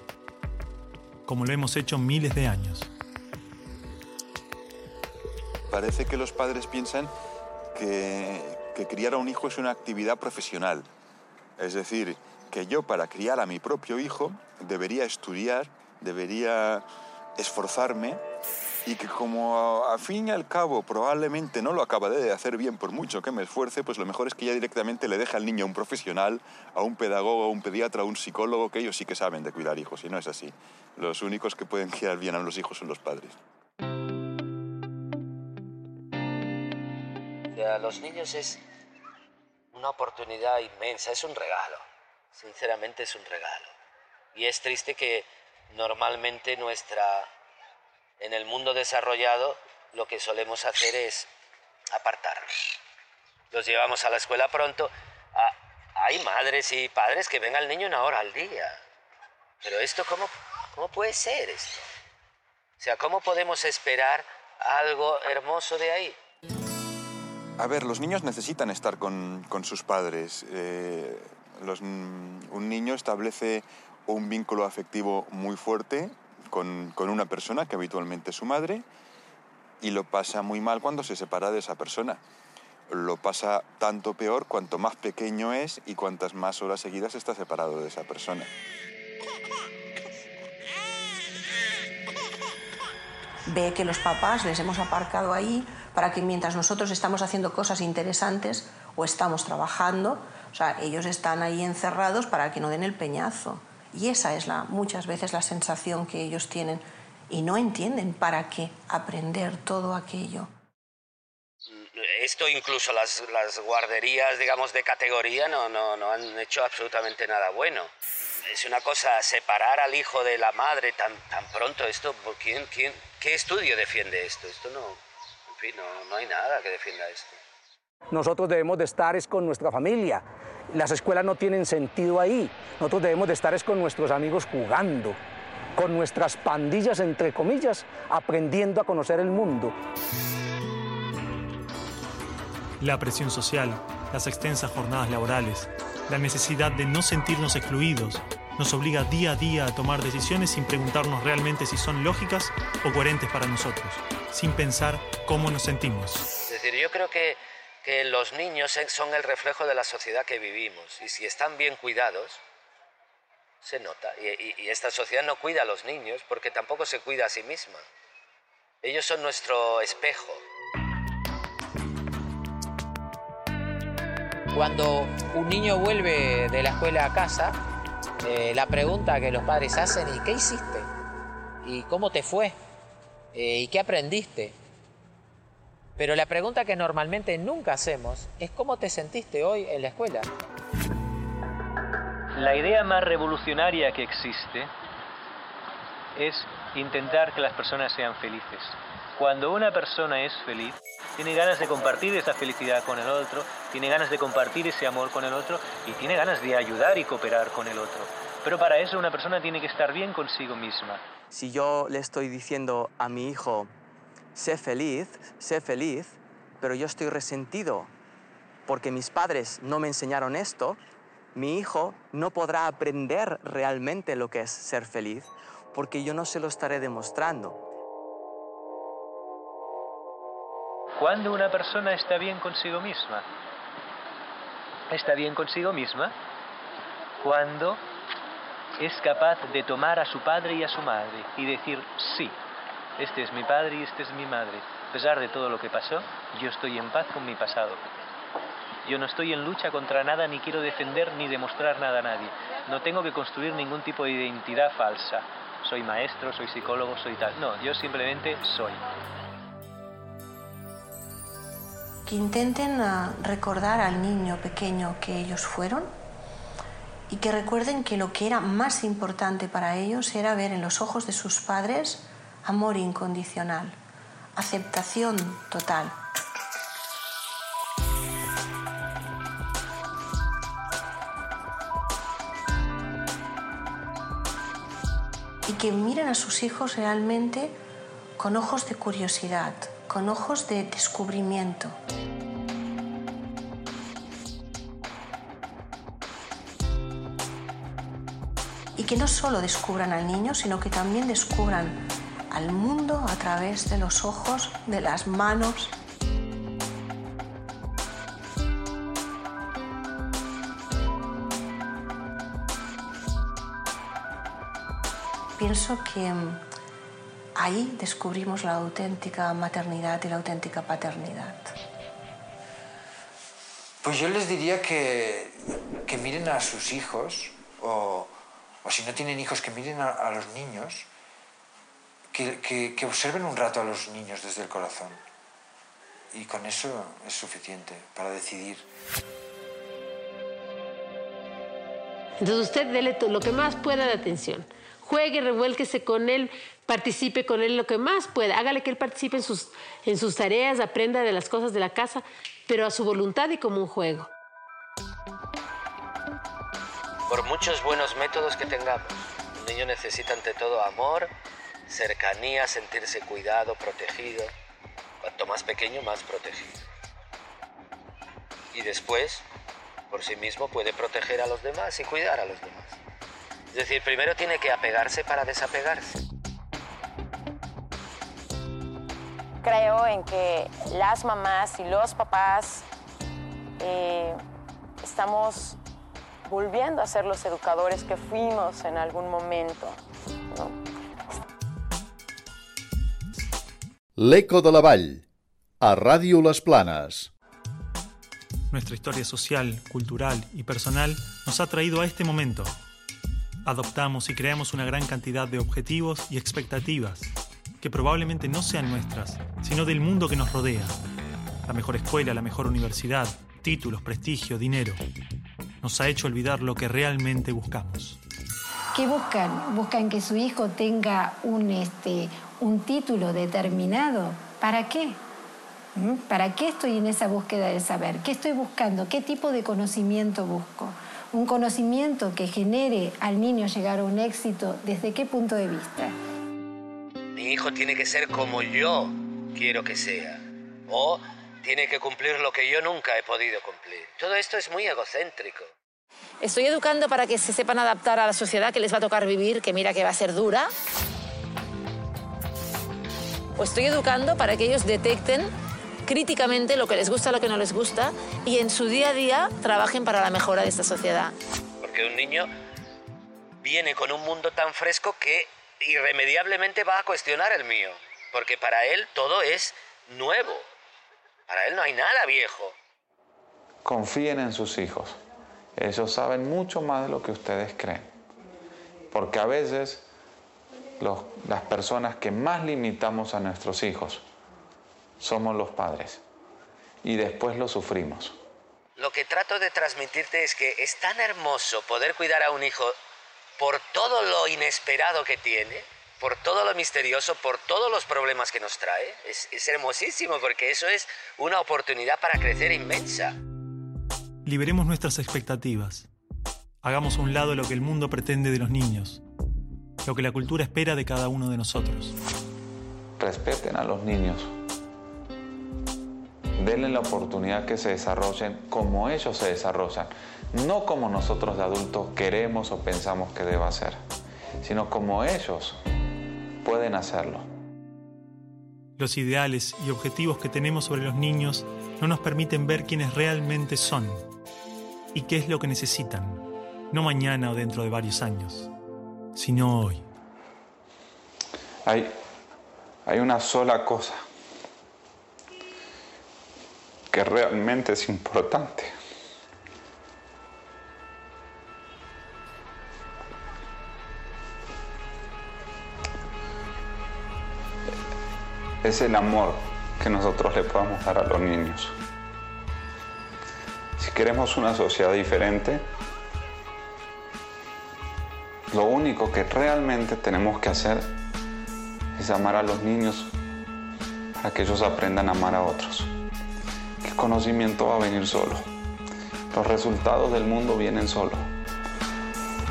como lo hemos hecho miles de años. Parece que los padres piensan que, que criar a un hijo es una actividad profesional. Es decir, que yo para criar a mi propio hijo debería estudiar, debería esforzarme y que como a, fin y al cabo probablemente no lo acabaré de hacer bien por mucho que me esfuerce, pues lo mejor es que ya directamente le deje al niño a un profesional, a un pedagogo, a un pediatra, a un psicólogo, que ellos sí que saben de cuidar hijos, y no es así. Los únicos que pueden criar bien a los hijos son los padres. A los niños es una oportunidad inmensa, es un regalo, sinceramente es un regalo. Y es triste que normalmente nuestra en el mundo desarrollado lo que solemos hacer es apartarlos. Los llevamos a la escuela pronto. Ah, hay madres y padres que ven al niño una hora al día. Pero esto, ¿cómo, cómo puede ser esto? O sea, ¿cómo podemos esperar algo hermoso de ahí? A ver, los niños necesitan estar con, con sus padres. Eh, los, un niño establece un vínculo afectivo muy fuerte con, una persona que habitualmente es su madre y lo pasa muy mal cuando se separa de esa persona. Lo pasa tanto peor cuanto más pequeño es y cuantas más horas seguidas está separado de esa persona. Ve que los papás les hemos aparcado ahí para que mientras nosotros estamos haciendo cosas interesantes o estamos trabajando, o sea, ellos están ahí encerrados para que no den el peñazo. Y esa es la, muchas veces la sensación que ellos tienen y no entienden para qué aprender todo aquello. Esto incluso las, las guarderías, digamos, de categoría no, no, no, han hecho absolutamente nada bueno. Es una cosa separar al hijo de la madre tan, tan pronto. Esto, ¿quién, quién, ¿Qué estudio defiende esto? Esto no, en fin, no, no hay nada que defienda esto. Nosotros debemos de estar es con nuestra familia, las escuelas no tienen sentido ahí. Nosotros debemos de estar es con nuestros amigos jugando, con nuestras pandillas, entre comillas, aprendiendo a conocer el mundo. La presión social, las extensas jornadas laborales, la necesidad de no sentirnos excluidos, nos obliga día a día a tomar decisiones sin preguntarnos realmente si son lógicas o coherentes para nosotros, sin pensar cómo nos sentimos. Es decir, yo creo que que los niños son el reflejo de la sociedad que vivimos y si están bien cuidados, se nota. Y, esta sociedad no cuida a los niños porque tampoco se cuida a sí misma. Ellos son nuestro espejo. Cuando un niño vuelve de la escuela a casa, eh, la pregunta que los padres hacen, ¿y qué hiciste? ¿Y cómo te fue? Eh, ¿Y qué aprendiste? Pero la pregunta que normalmente nunca hacemos es ¿cómo te sentiste hoy en la escuela? La idea más revolucionaria que existe es intentar que las personas sean felices. Cuando una persona es feliz, tiene ganas de compartir esa felicidad con el otro, tiene ganas de compartir ese amor con el otro y tiene ganas de ayudar y cooperar con el otro. Pero para eso una persona tiene que estar bien consigo misma. Si yo le estoy diciendo a mi hijo, sé feliz, sé feliz, pero yo estoy resentido porque mis padres no me enseñaron esto, mi hijo no podrá aprender realmente lo que es ser feliz porque yo no se lo estaré demostrando. Cuando una persona está bien consigo misma, está bien consigo misma cuando es capaz de tomar a su padre y a su madre y decir sí, este es mi padre y este es mi madre. A pesar de todo lo que pasó, yo estoy en paz con mi pasado. Yo no estoy en lucha contra nada, ni quiero defender ni demostrar nada a nadie. No tengo que construir ningún tipo de identidad falsa. Soy maestro, soy psicólogo, soy tal. No, yo simplemente soy. Que intenten ah, recordar al niño pequeño que ellos fueron y que recuerden que lo que era más importante para ellos era ver en los ojos de sus padres amor incondicional, aceptación total. Y que miren a sus hijos realmente con ojos de curiosidad, con ojos de descubrimiento. Y que no solo descubran al niño, sino que también descubran al mundo a través de los ojos, de las manos. Pienso que mm, ahí descubrimos la auténtica maternidad y la auténtica paternidad. Pues yo les diría que, que miren a sus hijos, o, o si no tienen hijos, que miren a, a los niños, que, que, que observen un rato a los niños desde el corazón. Y con eso es suficiente para decidir. Entonces usted dele lo que más pueda de atención. Juegue, revuélquese con él, participe con él lo que más pueda. Hágale que él participe en sus, en sus tareas, aprenda de las cosas de la casa, pero a su voluntad y como un juego. Por muchos buenos métodos que tengamos, un niño necesita ante todo amor, cercanía, sentirse cuidado, protegido. Cuanto más pequeño, más protegido. Y después, por sí mismo, puede proteger a los demás y cuidar a los demás. Es decir, primero tiene que apegarse para desapegarse. Creo en que las mamás y los papás eh, estamos volviendo a ser los educadores que fuimos en algún momento. L'Eco de la Vall, a Ràdio Les Planes. Nuestra historia social, cultural y personal nos ha traído a este momento. Adoptamos y creamos una gran cantidad de objetivos y expectativas que probablemente no sean nuestras, sino del mundo que nos rodea. La mejor escuela, la mejor universidad, títulos, prestigio, dinero. Nos ha hecho olvidar lo que realmente buscamos. ¿Qué buscan? Buscan que su hijo tenga un, este, un título determinado. ¿Para qué? ¿Mm? ¿Para qué estoy en esa búsqueda de saber? ¿Qué estoy buscando? ¿Qué tipo de conocimiento busco? Un conocimiento que genere al niño llegar a un éxito, ¿desde qué punto de vista? Mi hijo tiene que ser como yo quiero que sea. O tiene que cumplir lo que yo nunca he podido cumplir. Todo esto es muy egocéntrico. Estoy educando para que se sepan adaptar a la sociedad que les va a tocar vivir, que mira que va a ser dura. O estoy educando para que ellos detecten críticamente lo que les gusta, lo que no les gusta y en su día a día trabajen para la mejora de esta sociedad. Porque un niño viene con un mundo tan fresco que irremediablemente va a cuestionar el mío. Porque para él todo es nuevo. Para él no hay nada viejo. Confíen en sus hijos. Ellos saben mucho más de lo que ustedes creen. Porque a veces los- las personas que más limitamos a nuestros hijos somos los padres. Y después lo sufrimos. Lo que trato de transmitirte es que es tan hermoso poder cuidar a un hijo por todo lo inesperado que tiene, por todo lo misterioso, por todos los problemas que nos trae. Es, es hermosísimo porque eso es una oportunidad para crecer inmensa. Liberemos nuestras expectativas. Hagamos a un lado lo que el mundo pretende de los niños, lo que la cultura espera de cada uno de nosotros. Respeten a los niños. Denle la oportunidad que se desarrollen como ellos se desarrollan, no como nosotros de adultos queremos o pensamos que deba ser, sino como ellos pueden hacerlo. Los ideales y objetivos que tenemos sobre los niños no nos permiten ver quiénes realmente son y qué es lo que necesitan, no mañana o dentro de varios años, sino hoy. Hay, hay una sola cosa que realmente es importante. Es el amor que nosotros le podamos dar a los niños. Si queremos una sociedad diferente, lo único que realmente tenemos que hacer es amar a los niños para que ellos aprendan a amar a otros. El conocimiento va a venir solo. Los resultados del mundo vienen solo.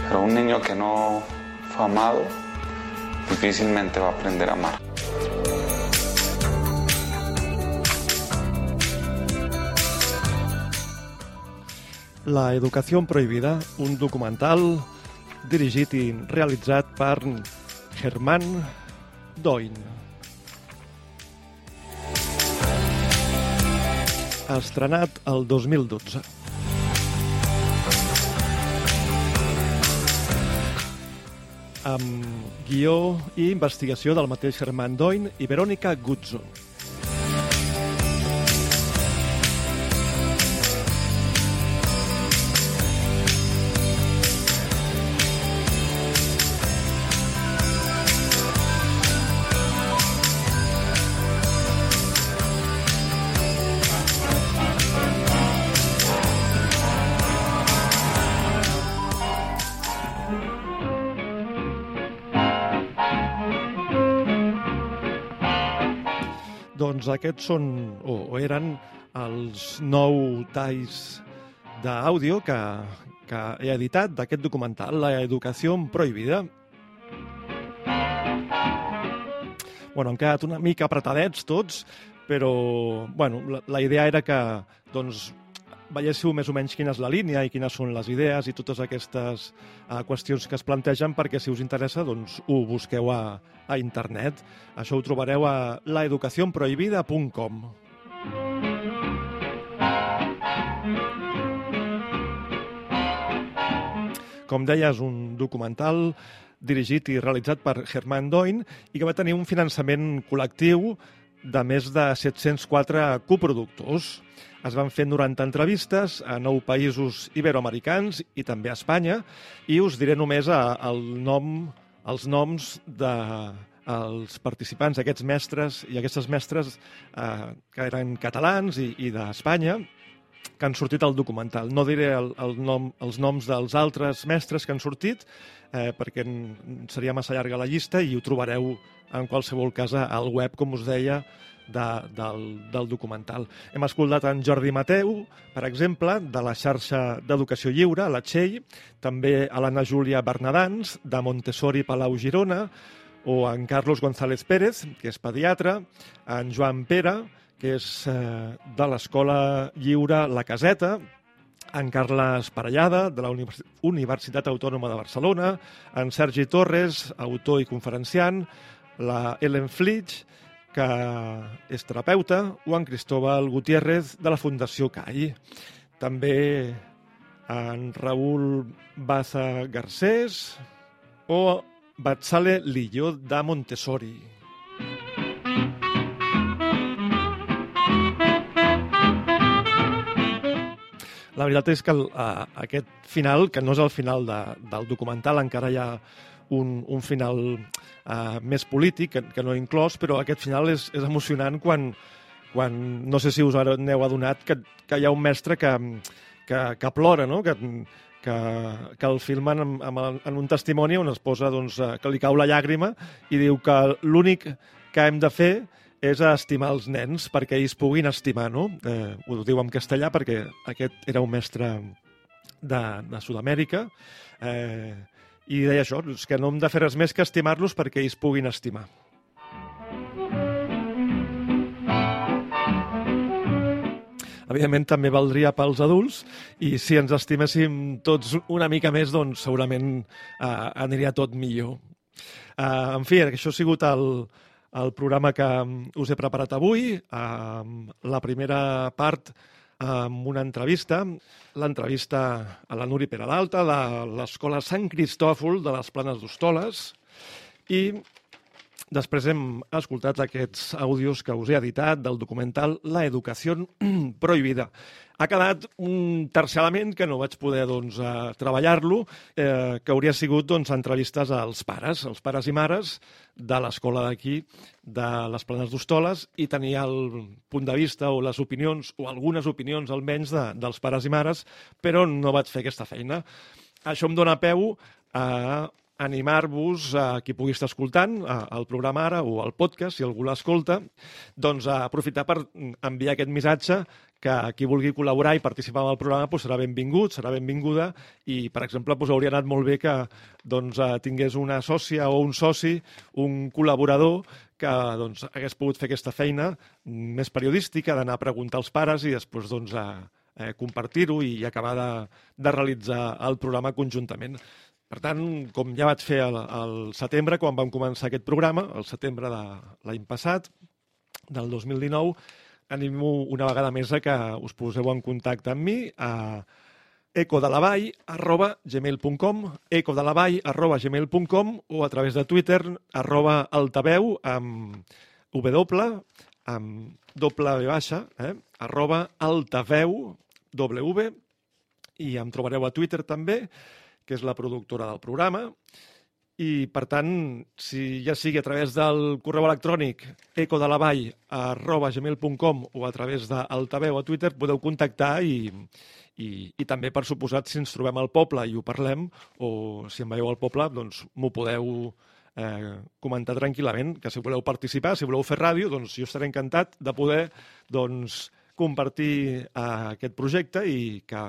Pero un niño que no fue amado difícilmente va a aprender a amar. La educació prohibida, un documental dirigit i realitzat per Herman Doin. Estrenat el 2012. Amb guió i investigació del mateix Herman Doin i Verónica Guzzo. Aquests són, o, o eren, els nou talls d'àudio que, que he editat d'aquest documental, La educació prohibida. Bueno, han quedat una mica apretadets tots, però bueno, la, la idea era que doncs, veiéssiu més o menys quina és la línia i quines són les idees i totes aquestes uh, qüestions que es plantegen perquè si us interessa doncs ho busqueu a, a internet. Això ho trobareu a laeducacionprohibida.com. Com deia, és un documental dirigit i realitzat per Herman Doin i que va tenir un finançament col·lectiu de més de 704 coproductors. Es van fer 90 entrevistes a nou països iberoamericans i també a Espanya i us diré només a, el nom, els noms de els participants, aquests mestres i aquestes mestres eh, que eren catalans i, i d'Espanya, que han sortit al documental. No diré el, el nom, els noms dels altres mestres que han sortit, eh, perquè seria massa llarga la llista i ho trobareu en qualsevol cas al web, com us deia, de, del, del documental. Hem escoltat en Jordi Mateu, per exemple, de la xarxa d'Educació Lliure, la Txell, també a l'Anna Júlia Bernadans, de Montessori Palau Girona, o en Carlos González Pérez, que és pediatre, en Joan Pere, que és eh, de l'Escola Lliure La Caseta, en Carles Parellada, de la Universitat Autònoma de Barcelona, en Sergi Torres, autor i conferenciant, la Ellen Flitch, que és terapeuta, o en Cristóbal Gutiérrez, de la Fundació CAI. També en Raül Baza Garcés o Batzale Lillo, de Montessori. La veritat és que el, uh, aquest final, que no és el final de, del documental, encara hi ha un, un final uh, més polític que, que no inclòs, però aquest final és, és emocionant quan, quan no sé si us n'heu adonat que, que hi ha un mestre que, que, que plora, no? que, que, que el filmen amb, amb, en un testimoni on es posa doncs, que li cau la llàgrima i diu que l'únic que hem de fer és a estimar els nens perquè ells puguin estimar, no? Eh, ho diu en castellà perquè aquest era un mestre de, de Sud-amèrica eh, i deia això, que no hem de fer res més que estimar-los perquè ells puguin estimar. Evidentment també valdria pels adults i si ens estiméssim tots una mica més, doncs segurament eh, aniria tot millor. Eh, en fi, això ha sigut el, el programa que us he preparat avui. Eh, la primera part amb una entrevista, l'entrevista a la Nuri Peralta de l'Escola Sant Cristòfol de les Planes d'Hostoles i després hem escoltat aquests àudios que us he editat del documental La educació prohibida. Ha quedat un tercer element que no vaig poder doncs, eh, treballar-lo, eh, que hauria sigut doncs, entrevistes als pares, els pares i mares de l'escola d'aquí, de les Planes d'Hostoles, i tenir el punt de vista o les opinions, o algunes opinions almenys, de, dels pares i mares, però no vaig fer aquesta feina. Això em dóna peu a animar-vos, a qui pugui estar escoltant a, el programa ara o el podcast, si algú l'escolta, doncs a aprofitar per enviar aquest missatge que qui vulgui col·laborar i participar en el programa doncs serà benvingut, serà benvinguda i, per exemple, doncs hauria anat molt bé que doncs, tingués una sòcia o un soci, un col·laborador que doncs, hagués pogut fer aquesta feina més periodística, d'anar a preguntar als pares i després doncs, a, eh, compartir-ho i acabar de, de realitzar el programa conjuntament. Per tant, com ja vaig fer al, al setembre, quan vam començar aquest programa, el setembre de l'any passat, del 2019, animo una vegada més a que us poseu en contacte amb mi a ecodelavall arroba gmail.com ecodelavall arroba gmail.com o a través de Twitter arroba altaveu amb W amb doble V baixa, eh? arroba altaveu W, i em trobareu a Twitter també, que és la productora del programa, i, per tant, si ja sigui a través del correu electrònic ecodelavall arroba gmail.com o a través d'Altaveu a Twitter, podeu contactar i, i, i també, per suposat, si ens trobem al poble i ho parlem, o si em veieu al poble, doncs m'ho podeu eh, comentar tranquil·lament, que si voleu participar, si voleu fer ràdio, doncs jo estaré encantat de poder doncs, compartir eh, aquest projecte i que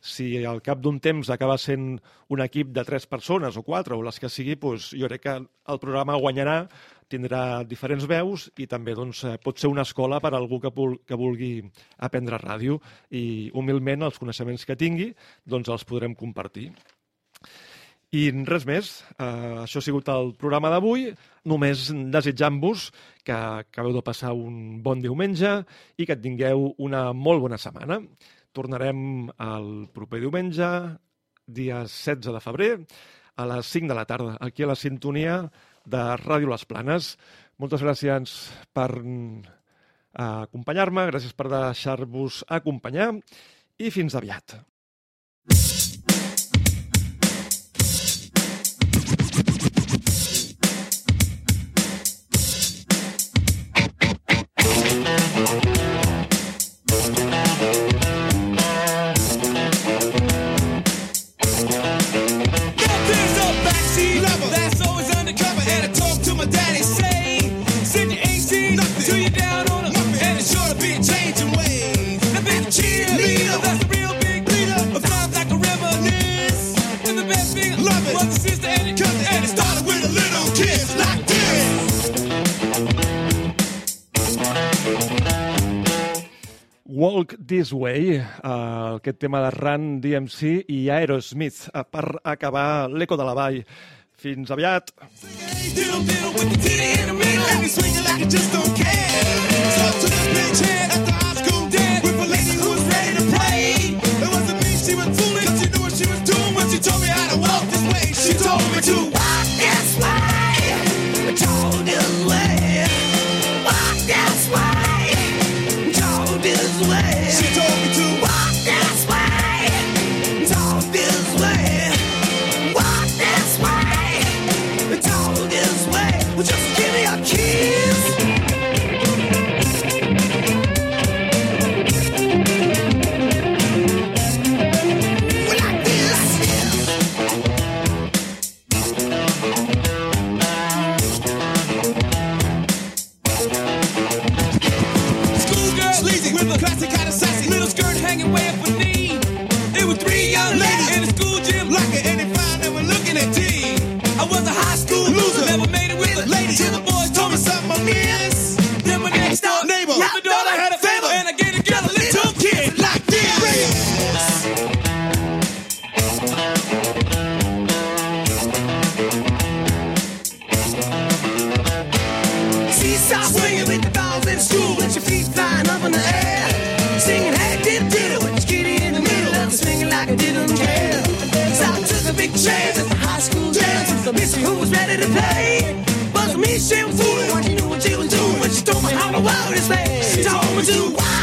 si al cap d'un temps acaba sent un equip de tres persones o quatre o les que sigui, doncs jo crec que el programa guanyarà, tindrà diferents veus i també doncs, eh, pot ser una escola per a algú que, que vulgui aprendre ràdio i humilment els coneixements que tingui doncs els podrem compartir. I res més, uh, això ha sigut el programa d'avui, només desitjant-vos que acabeu de passar un bon diumenge i que tingueu una molt bona setmana. Tornarem el proper diumenge, dia 16 de febrer, a les 5 de la tarda, aquí a la sintonia de Ràdio Les Planes. Moltes gràcies per uh, acompanyar-me, gràcies per deixar-vos acompanyar i fins aviat. Walk This Way, uh, aquest tema de Run DMC i Aerosmith, uh, per acabar l'eco de la vall. Fins aviat! She told me to missy who was ready to play. But me, she was fooling she knew what she was doing she told me how the world is made. She told me to